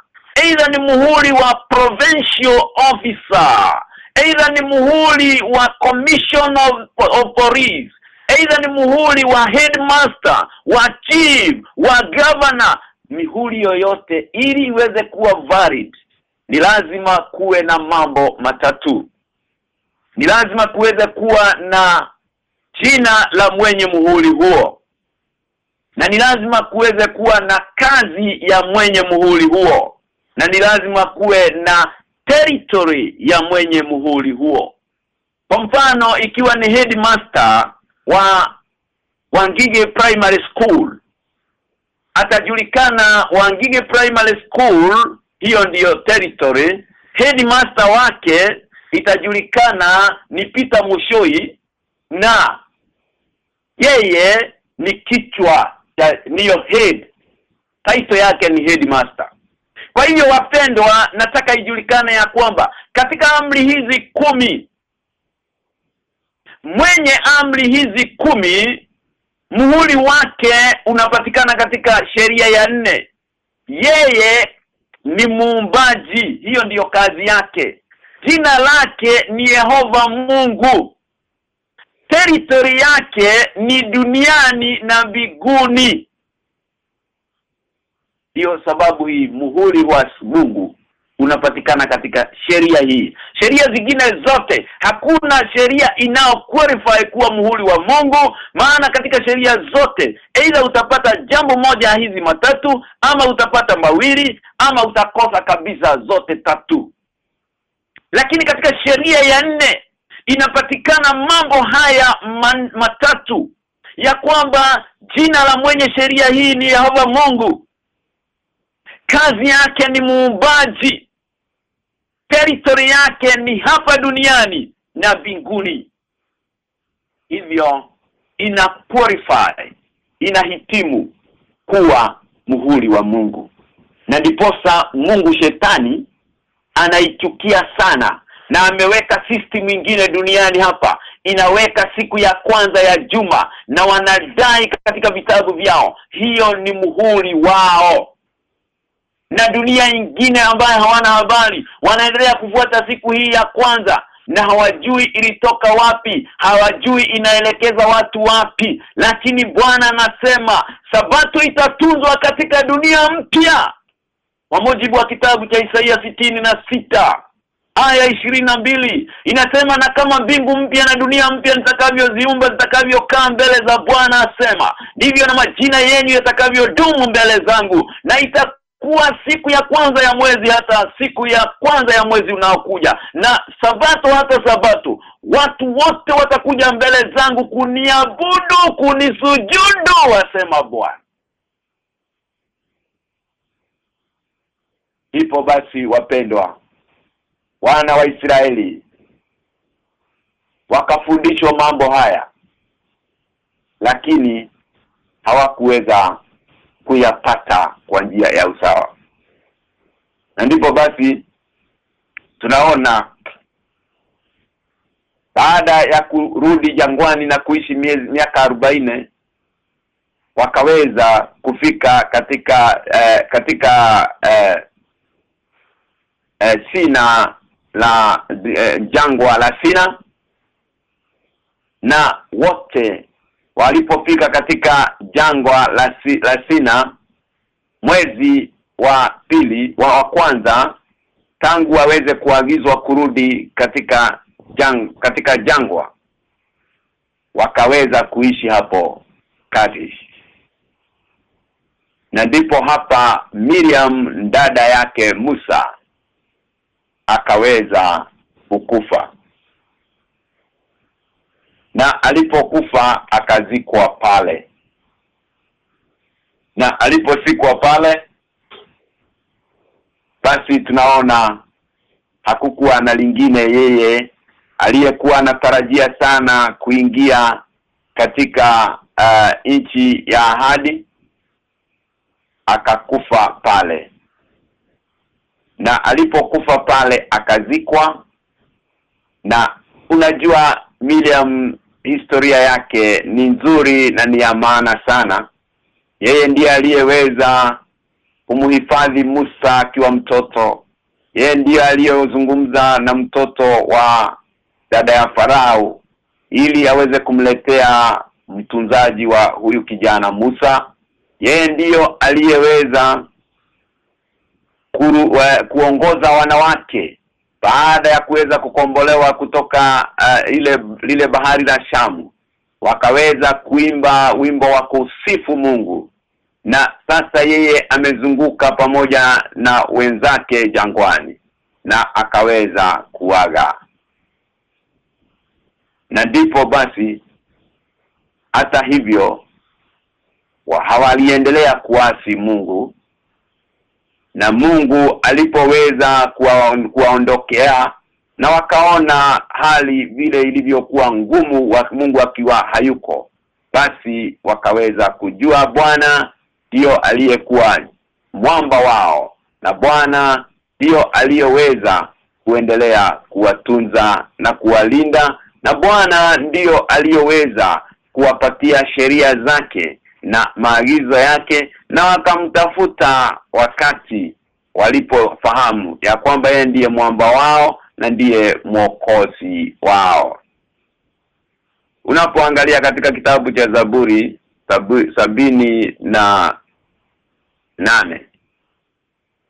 Aidha ni muhuri wa provincial officer. Aidha ni muhuri wa commission of, of police. Aidha ni muhuri wa headmaster wa chief wa governor. Mihuri yoyote ili iweze kuwa valid ni lazima kuwe na mambo matatu. Ni lazima kuweze kuwa na jina la mwenye muhuri huo na ni lazima kuweze kuwa na kazi ya mwenye muhuri huo. Na ni lazima kuwe na territory ya mwenye muhuri huo. Kwa mfano ikiwa ni headmaster wa Wangige Primary School atajulikana Wangige Primary School hiyo ndiyo territory. Headmaster wake itajulikana ni Peter Mushoi na yeye ni kichwa niyo head. Title yake ni headmaster. Kwa hiyo wapendwa nataka ijulikane ya kwamba katika amri hizi kumi mwenye amri hizi kumi muhuri wake unapatikana katika sheria ya nne. Yeye ni muumbaji. Hiyo ndiyo kazi yake. Jina lake ni Yehova Mungu territory yake ni duniani na mbinguni. Hiyo sababu hii muhuri wa Mungu unapatikana katika sheria hii. Sheria zingine zote hakuna sheria inao qualify kuwa muhuri wa Mungu maana katika sheria zote aidha utapata jambo moja hizi matatu ama utapata mawili ama utakosa kabisa zote tatu. Lakini katika sheria ya nne inapatikana mambo haya man, matatu. Ya kwamba jina la mwenye sheria hii ni Yehova Mungu. Kazi yake ni muumbaji. Territory yake ni hapa duniani na binguni hivyo ina qualify inahitimu kuwa muhuri wa Mungu. Na ndiposa Mungu shetani anaichukia sana na ameweka system nyingine duniani hapa. Inaweka siku ya kwanza ya juma na wanadai katika vitabu vyao hiyo ni muhuri wao. Na dunia nyingine ambayo hawana habari wanaendelea kufuata siku hii ya kwanza na hawajui ilitoka wapi hawajui inaelekeza watu wapi. Lakini Bwana anasema sabato itatunzwa katika dunia mpya kwa mujibu wa kitabu cha Isaia sitini na sita aya ishirini na mbili inasema na kama mbingu mpya na dunia mpya nitakavyoziumba zitakavyokaa mbele za Bwana asema. Ndivyo na majina yenyu yatakavyodumu mbele zangu na ita kuwa siku ya kwanza ya mwezi hata siku ya kwanza ya mwezi unaokuja. Na sabato hata sabato watu wote watakuja mbele zangu kuniabudu kunisujudu wasema Bwana. Ipo basi wapendwa wana wa Israeli wakafundishwa mambo haya lakini hawakuweza kuyapata kwa njia ya usawa. Na ndipo basi tunaona baada ya kurudi jangwani na kuishi miezi miaka arobaini wakaweza kufika katika eh, katika eh, eh, Sina la eh, jangwa la Sina na wote walipofika katika jangwa la, si, la Sina mwezi wa pili wa, wa kwanza tangu waweze kuagizwa kurudi katika jang, katika jangwa wakaweza kuishi hapo kati na ndipo hapa Miriam dada yake Musa akaweza kukufa. Na alipokufa akazikwa pale. Na aliposikwa pale basi tunaona hakukuwa na lingine yeye aliyekuwa anatarajia sana kuingia katika uh, nchi ya ahadi akakufa pale na alipokufa pale akazikwa. Na unajua Miriam historia yake ni nzuri na ni ya maana sana. Yeye ndiye aliyeweza kumhifadhi Musa akiwa mtoto. Yeye ndiye aliyozungumza na mtoto wa dada ya Farao ili aweze kumletea mtunzaji wa huyu kijana Musa. Yeye ndiyo aliyeweza kuru, wa, kuongoza wanawake baada ya kuweza kukombolewa kutoka uh, ile lile bahari la Shamu. Wakaweza kuimba wimbo wa kusifu Mungu. Na sasa yeye amezunguka pamoja na wenzake jangwani na akaweza kuaga na ndipo basi hata hivyo hawaliendelea kuasi Mungu na Mungu alipoweza kuwaondokea na wakaona hali vile ilivyokuwa ngumu wa Mungu akiwa hayuko basi wakaweza kujua Bwana ndiyo aliyekuwa mwamba wao na Bwana ndiyo aliyeweza kuendelea kuwatunza na kuwalinda na Bwana ndiyo aliyoweza kuwapatia sheria zake na maagizo yake na wakamtafuta wakati walipofahamu ya kwamba yeye ndiye mwamba wao na ndiye mwokozi wao. Unapoangalia katika kitabu cha Zaburi sabu, sabini na nane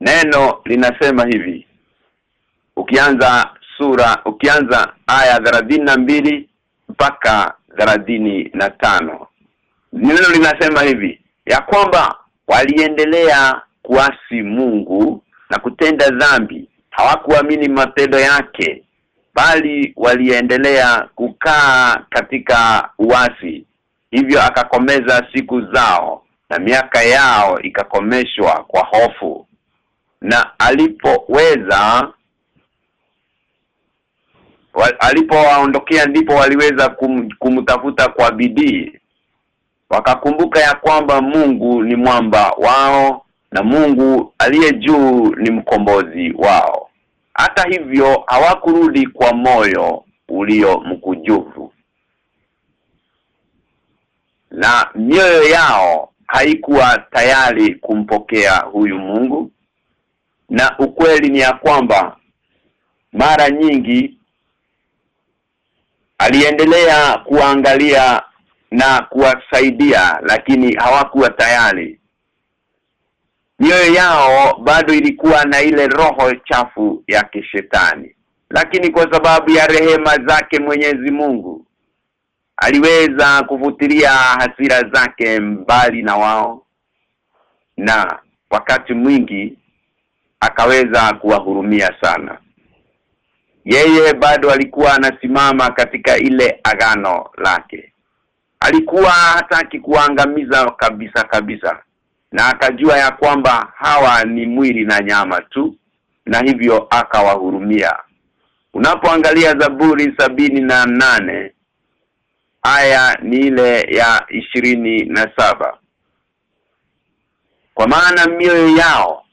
neno linasema hivi ukianza sura ukianza aya na mbili mpaka na tano. Neno linasema hivi ya kwamba waliendelea kuasi Mungu na kutenda dhambi. Hawakuamini matendo yake bali waliendelea kukaa katika uasi. Hivyo akakomeza siku zao na miaka yao ikakomeshwa kwa hofu. Na alipoweza alipowaondokea ndipo waliweza kum, kumtafuta kwa bidii wakakumbuka ya kwamba Mungu ni mwamba wao na Mungu aliye juu ni mkombozi wao. Hata hivyo hawakurudi kwa moyo ulio mkujuvu na mioyo yao haikuwa tayari kumpokea huyu Mungu. Na ukweli ni ya kwamba mara nyingi aliendelea kuangalia na kuwasaidia lakini hawakuwa tayari. Mioyo yao bado ilikuwa na ile roho chafu ya kishetani. Lakini kwa sababu ya rehema zake Mwenyezi Mungu aliweza kuvutilia hasira zake mbali na wao na wakati mwingi akaweza kuwahurumia sana. Yeye bado alikuwa anasimama katika ile agano lake alikuwa hataki kuangamiza kabisa kabisa. Na akajua ya kwamba hawa ni mwili na nyama tu na hivyo akawahurumia. Unapoangalia Zaburi sabini na nane aya ni ile ya ishirini na saba. Kwa maana mioyo yao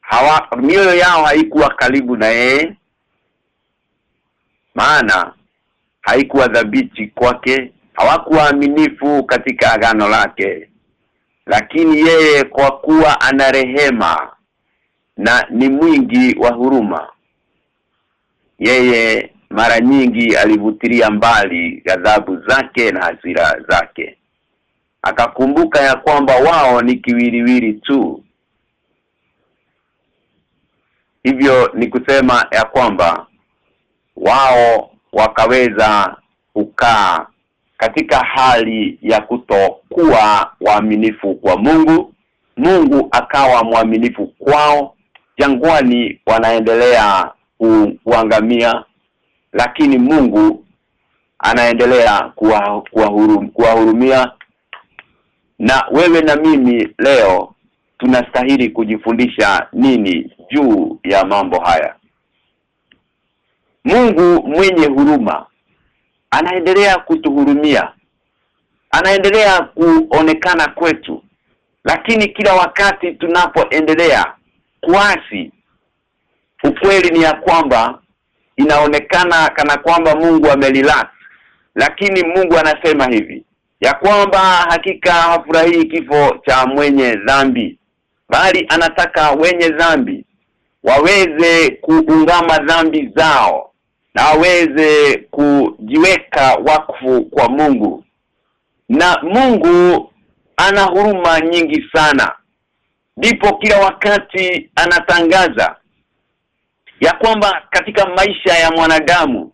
hawa mioyo yao haikuwa karibu na yeye maana haikuwa dhabiti kwake hawakuwa aminifu katika agano lake lakini yeye kwa kuwa ana rehema na ni mwingi wa huruma yeye mara nyingi alivutilia mbali ghadhabu zake na hasira zake. Akakumbuka ya kwamba wao ni kiwiliwili tu. Hivyo ni kusema ya kwamba wao wakaweza kukaa katika hali ya kutokuwa waaminifu kwa Mungu. Mungu akawa mwaminifu kwao. Jangwani wanaendelea kuangamia lakini Mungu anaendelea kuwahurumia kuwa kuwa na wewe na mimi leo tunastahili kujifundisha nini juu ya mambo haya? Mungu mwenye huruma anaendelea kutuhurumia. Anaendelea kuonekana kwetu. Lakini kila wakati tunapoendelea kuasi ukweli ni ya kwamba inaonekana kana kwamba Mungu amerelax lakini Mungu anasema hivi ya kwamba hakika hafurahii kifo cha mwenye dhambi bali anataka wenye dhambi waweze kuungama dhambi zao na aweze kujiweka wakfu kwa Mungu. Na Mungu ana huruma nyingi sana. Ndipo kila wakati anatangaza ya kwamba katika maisha ya mwanadamu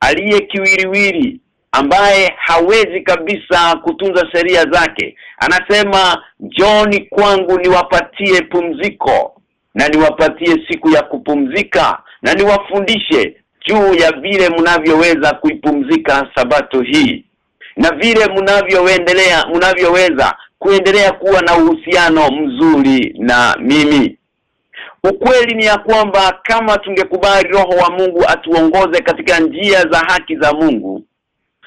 aliye kiwiliwili ambaye hawezi kabisa kutunza sheria zake anasema njoni kwangu niwapatie pumziko na niwapatie siku ya kupumzika na niwafundishe juu ya vile mnavyoweza kuipumzika sabato hii na vile mnavyoendelea mnavyoweza kuendelea kuwa na uhusiano mzuri na mimi. Ukweli ni ya kwamba kama tungekubali roho wa Mungu atuongoze katika njia za haki za Mungu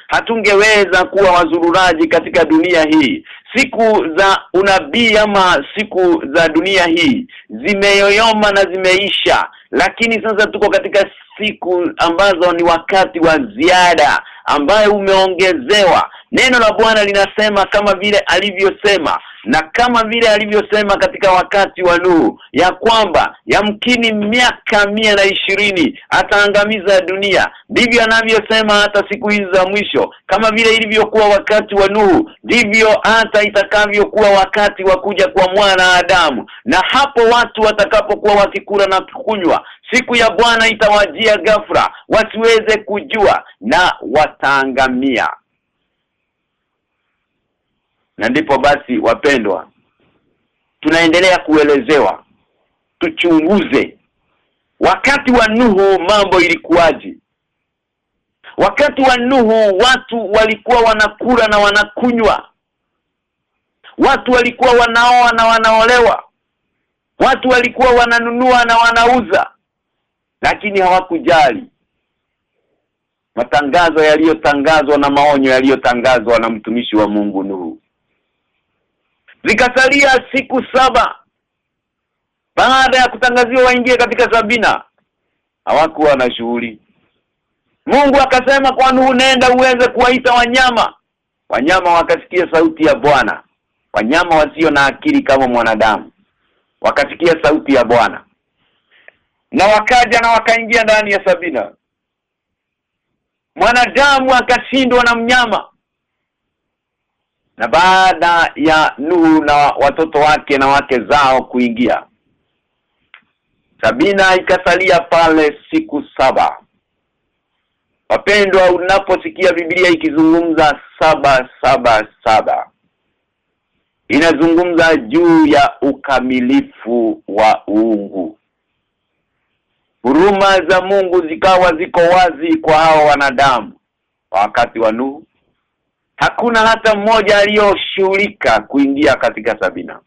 hatungeweza kuwa wazururaji katika dunia hii. Siku za unabii ama siku za dunia hii zimeyoyoma na zimeisha lakini sasa tuko katika siku ambazo ni wakati wa ziada ambaye umeongezewa. Neno la Bwana linasema kama vile alivyosema na kama vile alivyosema katika wakati wa Nuhu ya kwamba yamkini miaka mia na ishirini ataangamiza dunia. Ndivyo anavyosema hata siku hizi za mwisho. Kama vile ilivyokuwa wakati wa Nuhu ndivyo hata itakavyokuwa wakati wa kuja kwa mwana Adamu. Na hapo watu watakapokuwa wakikula na kunywa siku ya Bwana itawajia ghafla wasiweze kujua na wataangamia na ndipo basi wapendwa tunaendelea kuelezewa. Tuchunguze. Wakati wa Nuhu mambo ilikuwaje? Wakati wa Nuhu watu walikuwa wanakula na wanakunywa. Watu walikuwa wanaoa na wanaolewa. Watu walikuwa wananunua na wanauza. Lakini hawakujali. Matangazo yaliyotangazwa na maonyo yaliyotangazwa na mtumishi wa Mungu Nuhu zikasalia siku saba. Baada ya kutangaziwa waingie katika sabina hawakuwa na shughuli. Mungu akasema kwa Nuhu nenda uweze kuwaita wanyama. Wanyama wakasikia sauti ya Bwana. Wanyama wasio na akili kama mwanadamu. Wakasikia sauti ya Bwana. Na wakaja na wakaingia ndani ya sabina. Mwanadamu akashindwa na mnyama na baada ya Nuhu na watoto wake na wake zao kuingia Sabina ikasalia pale siku saba. Wapendwa unaposikia Biblia ikizungumza saba saba saba inazungumza juu ya ukamilifu wa uungu. Huruma za Mungu zikawa ziko wazi kwa hao wanadamu. Wakati wa Nuhu hakuna hata mmoja aliyoshughulika kuingia katika Sabina.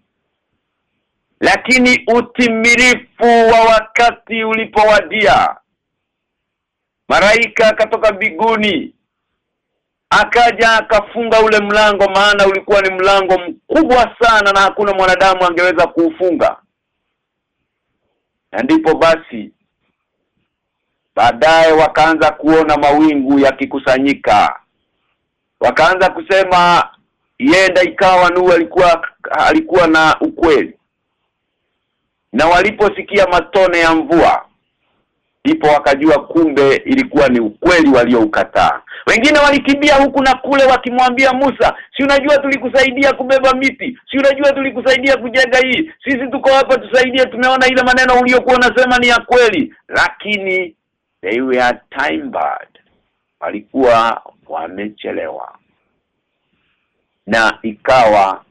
Lakini utimilifu wa wakati ulipowadia. Maraika akatoka biguni akaja akafunga ule mlango maana ulikuwa ni mlango mkubwa sana na hakuna mwanadamu angeweza kuufunga. Na ndipo basi baadaye wakaanza kuona mawingu yakikusanyika wakaanza kusema yenda ikawa Nuhu alikuwa alikuwa na ukweli. Na waliposikia matone ya mvua ndipo wakajua kumbe ilikuwa ni ukweli walioukataa. Wengine walikimbia huku na kule wakimwambia Musa si unajua tulikusaidia kubeba miti? Si unajua tulikusaidia kujenga hii? Sisi tuko hapa tusaidie tumeona ile maneno uliyokuwa unasema ni ya kweli. Lakini they were time bad walikuwa wamechelewa. Na ikawa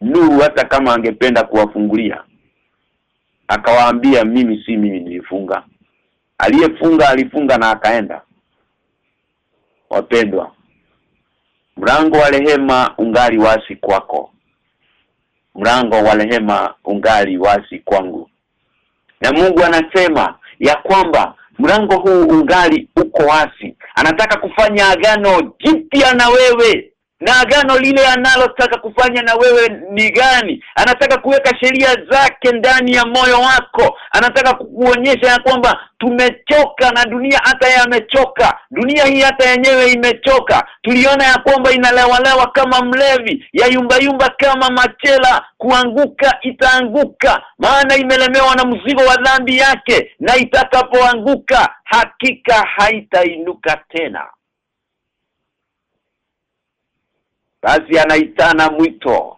nuru hata kama angependa kuwafungulia akawaambia mimi si mimi nilifunga. Aliyefunga alifunga na akaenda. Wapendwa mlango wa rehema ungali wasi kwako. Mlango wa rehema ungali wasi kwangu. Na Mungu anasema ya kwamba mlango huu ungali uko wazi. Anataka kufanya agano jipya na wewe na agano lile analotaka kufanya na wewe ni gani? Anataka kuweka sheria zake ndani ya moyo wako. Anataka kukuonyesha ya kwamba tumechoka na dunia hata yamechoka dunia hii hata yenyewe imechoka. Tuliona ya kwamba inalewalewa kama mlevi ya yumba yumba kama machela. Kuanguka itaanguka maana imelemewa na mzigo wa dhambi yake. Na itakapoanguka hakika haitainuka tena basi anaitana mwito.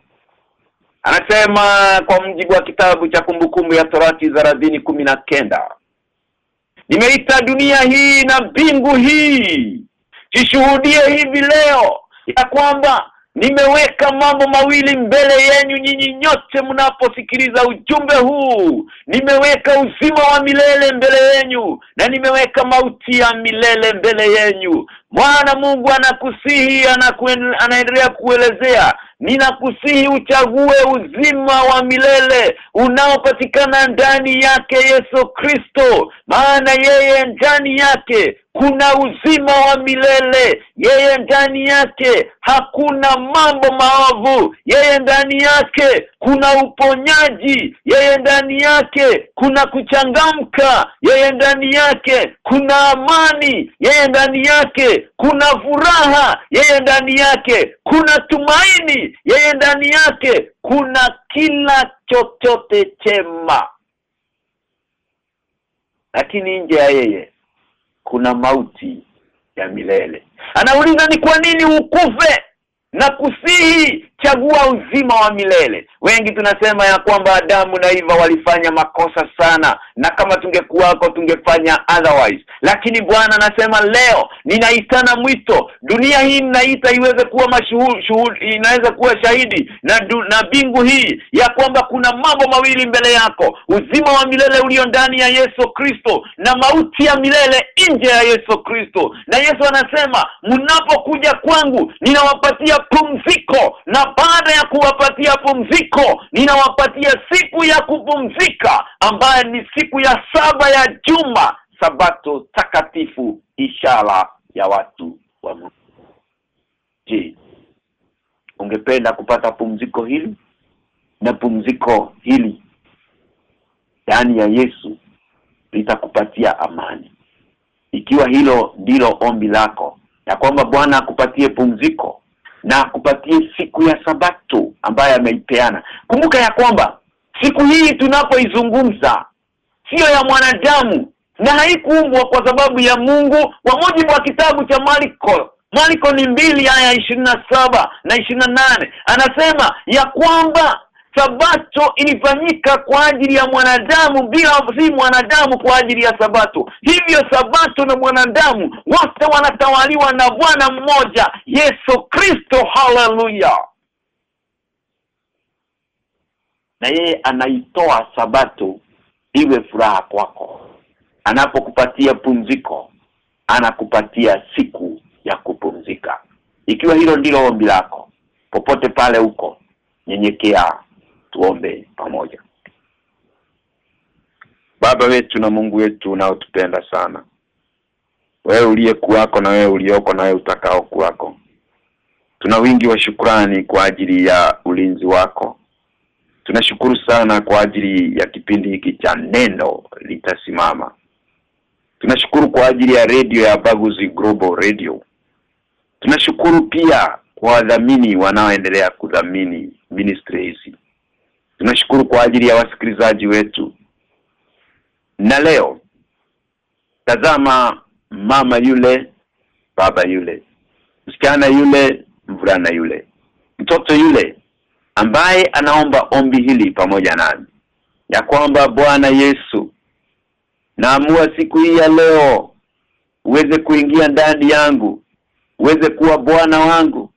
Anasema kwa mjibu wa kitabu cha kumbukumbu ya Torati za radhini kumi na kenda nimeita dunia hii na mbingu hii. Jishuhudie hivi leo ya kwamba nimeweka mambo mawili mbele yenu nyinyi nyote mnaposikiliza ujumbe huu. Nimeweka uzima wa milele mbele yenu na nimeweka mauti ya milele mbele yenu Bwana Mungu anakusihi anaendelea kuelezea ninakusihi uchague uzima wa milele unaopatikana ndani yake Yesu Kristo maana yeye ndani yake kuna uzima wa milele. Yeye ndani yake hakuna mambo maovu. Yeye ndani yake kuna uponyaji. Yeye ndani yake kuna kuchangamka. Yeye ndani yake kuna amani. Yeye ndani yake kuna furaha yeye ndani yake kuna tumaini yeye ndani yake kuna kila chochote chema. Lakini nje ya yeye kuna mauti ya milele. Anauliza ni kwa nini ukufe na kusihi chagua uzima wa milele. Wengi tunasema ya kwamba Adamu na Eva walifanya makosa sana na kama tungekuwako tungefanya otherwise. Lakini Bwana anasema leo ninaitana mwito. Dunia hii ninaita iweze kuwa mashuhudi inaweza kuwa shahidi na du, na bingu hii ya kwamba kuna mambo mawili mbele yako. Uzima wa milele ulio ndani ya Yesu Kristo na mauti ya milele nje ya Yesu Kristo. Na Yesu anasema mnapokuja kwangu ninawapatia pumziko na baada ya kuwapatia pumziko. Ninawapatia siku ya kupumzika ambaye ni siku ya saba ya juma sabato takatifu ishara ya watu wa Mungu. Je ungependa kupata pumziko hili? Na pumziko hili ndani ya Yesu litakupatia amani. Ikiwa hilo ndilo ombi lako ya kwamba Bwana akupatie pumziko na akupatie siku ya sabato ambayo ameipeana. Kumbuka ya kwamba siku hii tunapoizungumza sio ya mwanadamu na haikuumbwa kwa sababu ya Mungu. Kwa mujibu wa kitabu cha Marko Marko ni mbili aya na saba na na nane anasema ya kwamba sabato ilifanyika kwa ajili ya mwanadamu bila si mwanadamu kwa ajili ya sabato. Hivyo sabato na mwanadamu wote wanatawaliwa na Bwana mmoja Yesu Kristo. Haleluya! Na yeye anaitoa sabato iwe furaha kwako. Anapokupatia pumziko anakupatia siku ya kupumzika. Ikiwa hilo ndilo ombi lako popote pale uko nyenyekea tuombe pamoja. Baba wetu na Mungu wetu unaotupenda sana wewe uliyekuwako na wewe ulioko na wewe utakao kuwako tuna wingi wa shukrani kwa ajili ya ulinzi wako. Tunashukuru sana kwa ajili ya kipindi hiki cha neno litasimama. Tunashukuru kwa ajili ya redio ya Baguzi Global Radio. Tunashukuru pia kwa wadhamini wanaoendelea kudhamini ministry hizi tunashukuru kwa ajili ya wasikilizaji wetu. Na leo tazama mama yule baba yule msichana yule mvulana yule mtoto yule ambaye anaomba ombi hili pamoja nami ya kwamba Bwana Yesu naamua siku hii ya leo uweze kuingia ndani yangu uweze kuwa bwana wangu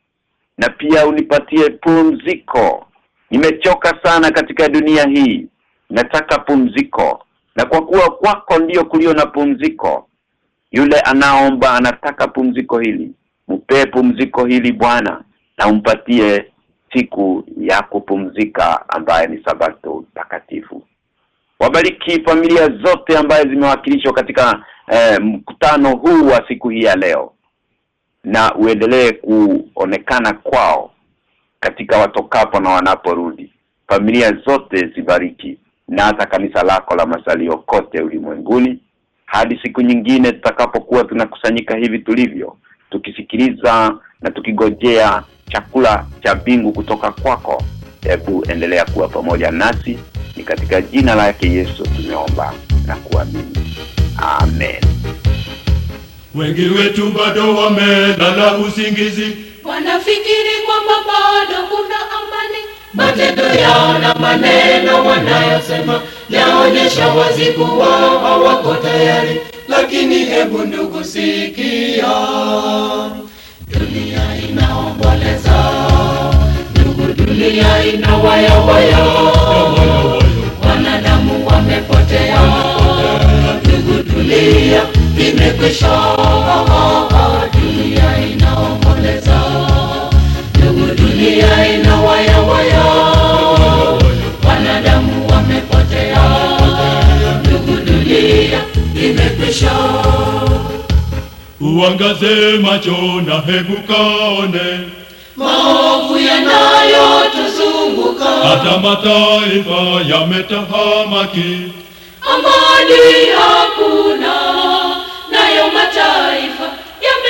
na pia unipatie pumziko nimechoka sana katika dunia hii. Nataka pumziko. Na kwa kuwa kwako ndiyo kulio na pumziko yule anaomba anataka pumziko hili. Mpe pumziko hili Bwana na umpatie siku ya kupumzika ambaye ni sabato takatifu wabariki familia zote ambaye zimewakilishwa katika eh, mkutano huu wa siku hii ya leo. Na uendelee kuonekana kwao katika watokapo na wanaporudi. Familia zote zibariki na hata kanisa lako la masalio kote ulimwenguni hadi siku nyingine tutakapokuwa tunakusanyika hivi tulivyo tukisikiliza na tukigojea chakula cha bingu kutoka kwako. Hebu endelea kuwa pamoja nasi ni katika jina lake Yesu tumeomba na kuamini. Amen. Wengi wetu bado wamelala usingizi wanafikiri kwamba bado kuna amani. Matendo yao na maneno wanayosema yaonyesha wazi kuwa hawako tayari. Lakini hebu ndugu sikia. Dunia inaomboleza. Ndugu dunia inawayawaya. Wanadamu wamepotea. Ndugu dunia imekwisha dunia inaomboleza ndugu dunia inawayawaya wanadamu wamepotea. Ndugu dunia imekwisha. Uangaze macho na hebu kaone. Maovu yanayotuzunguka. Hata mataifa yametahamaki. Amani hakuna. Nayo mataifa yame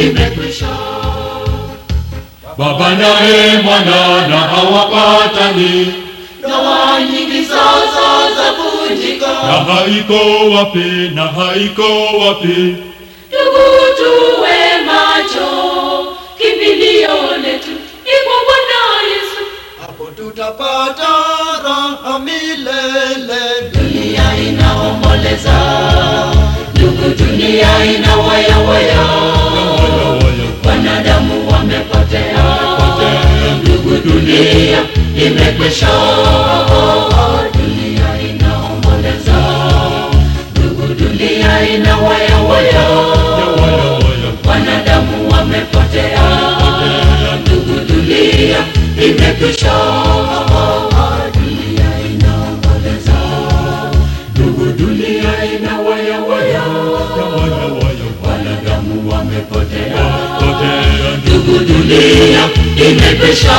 imekwisha baba naye mwana na hawapatani. Ndoa nyingi sasa za vunjika na haiko wapi na haiko wapi? Ndugu tuwe macho. Kimbilio letu? Iko bwana yesu. Hapo tutapata raha milele. Dunia inaomboleza. Ndugu dunia inawayawaya wanadamu wamepotea ndugu dunia imekwisha dunia inaomboleza ndugu dunia inawayawaya wanadamu wamepotea ndugu dunia imekwisha wanadamu wamepotea ndugu dunia imekwisha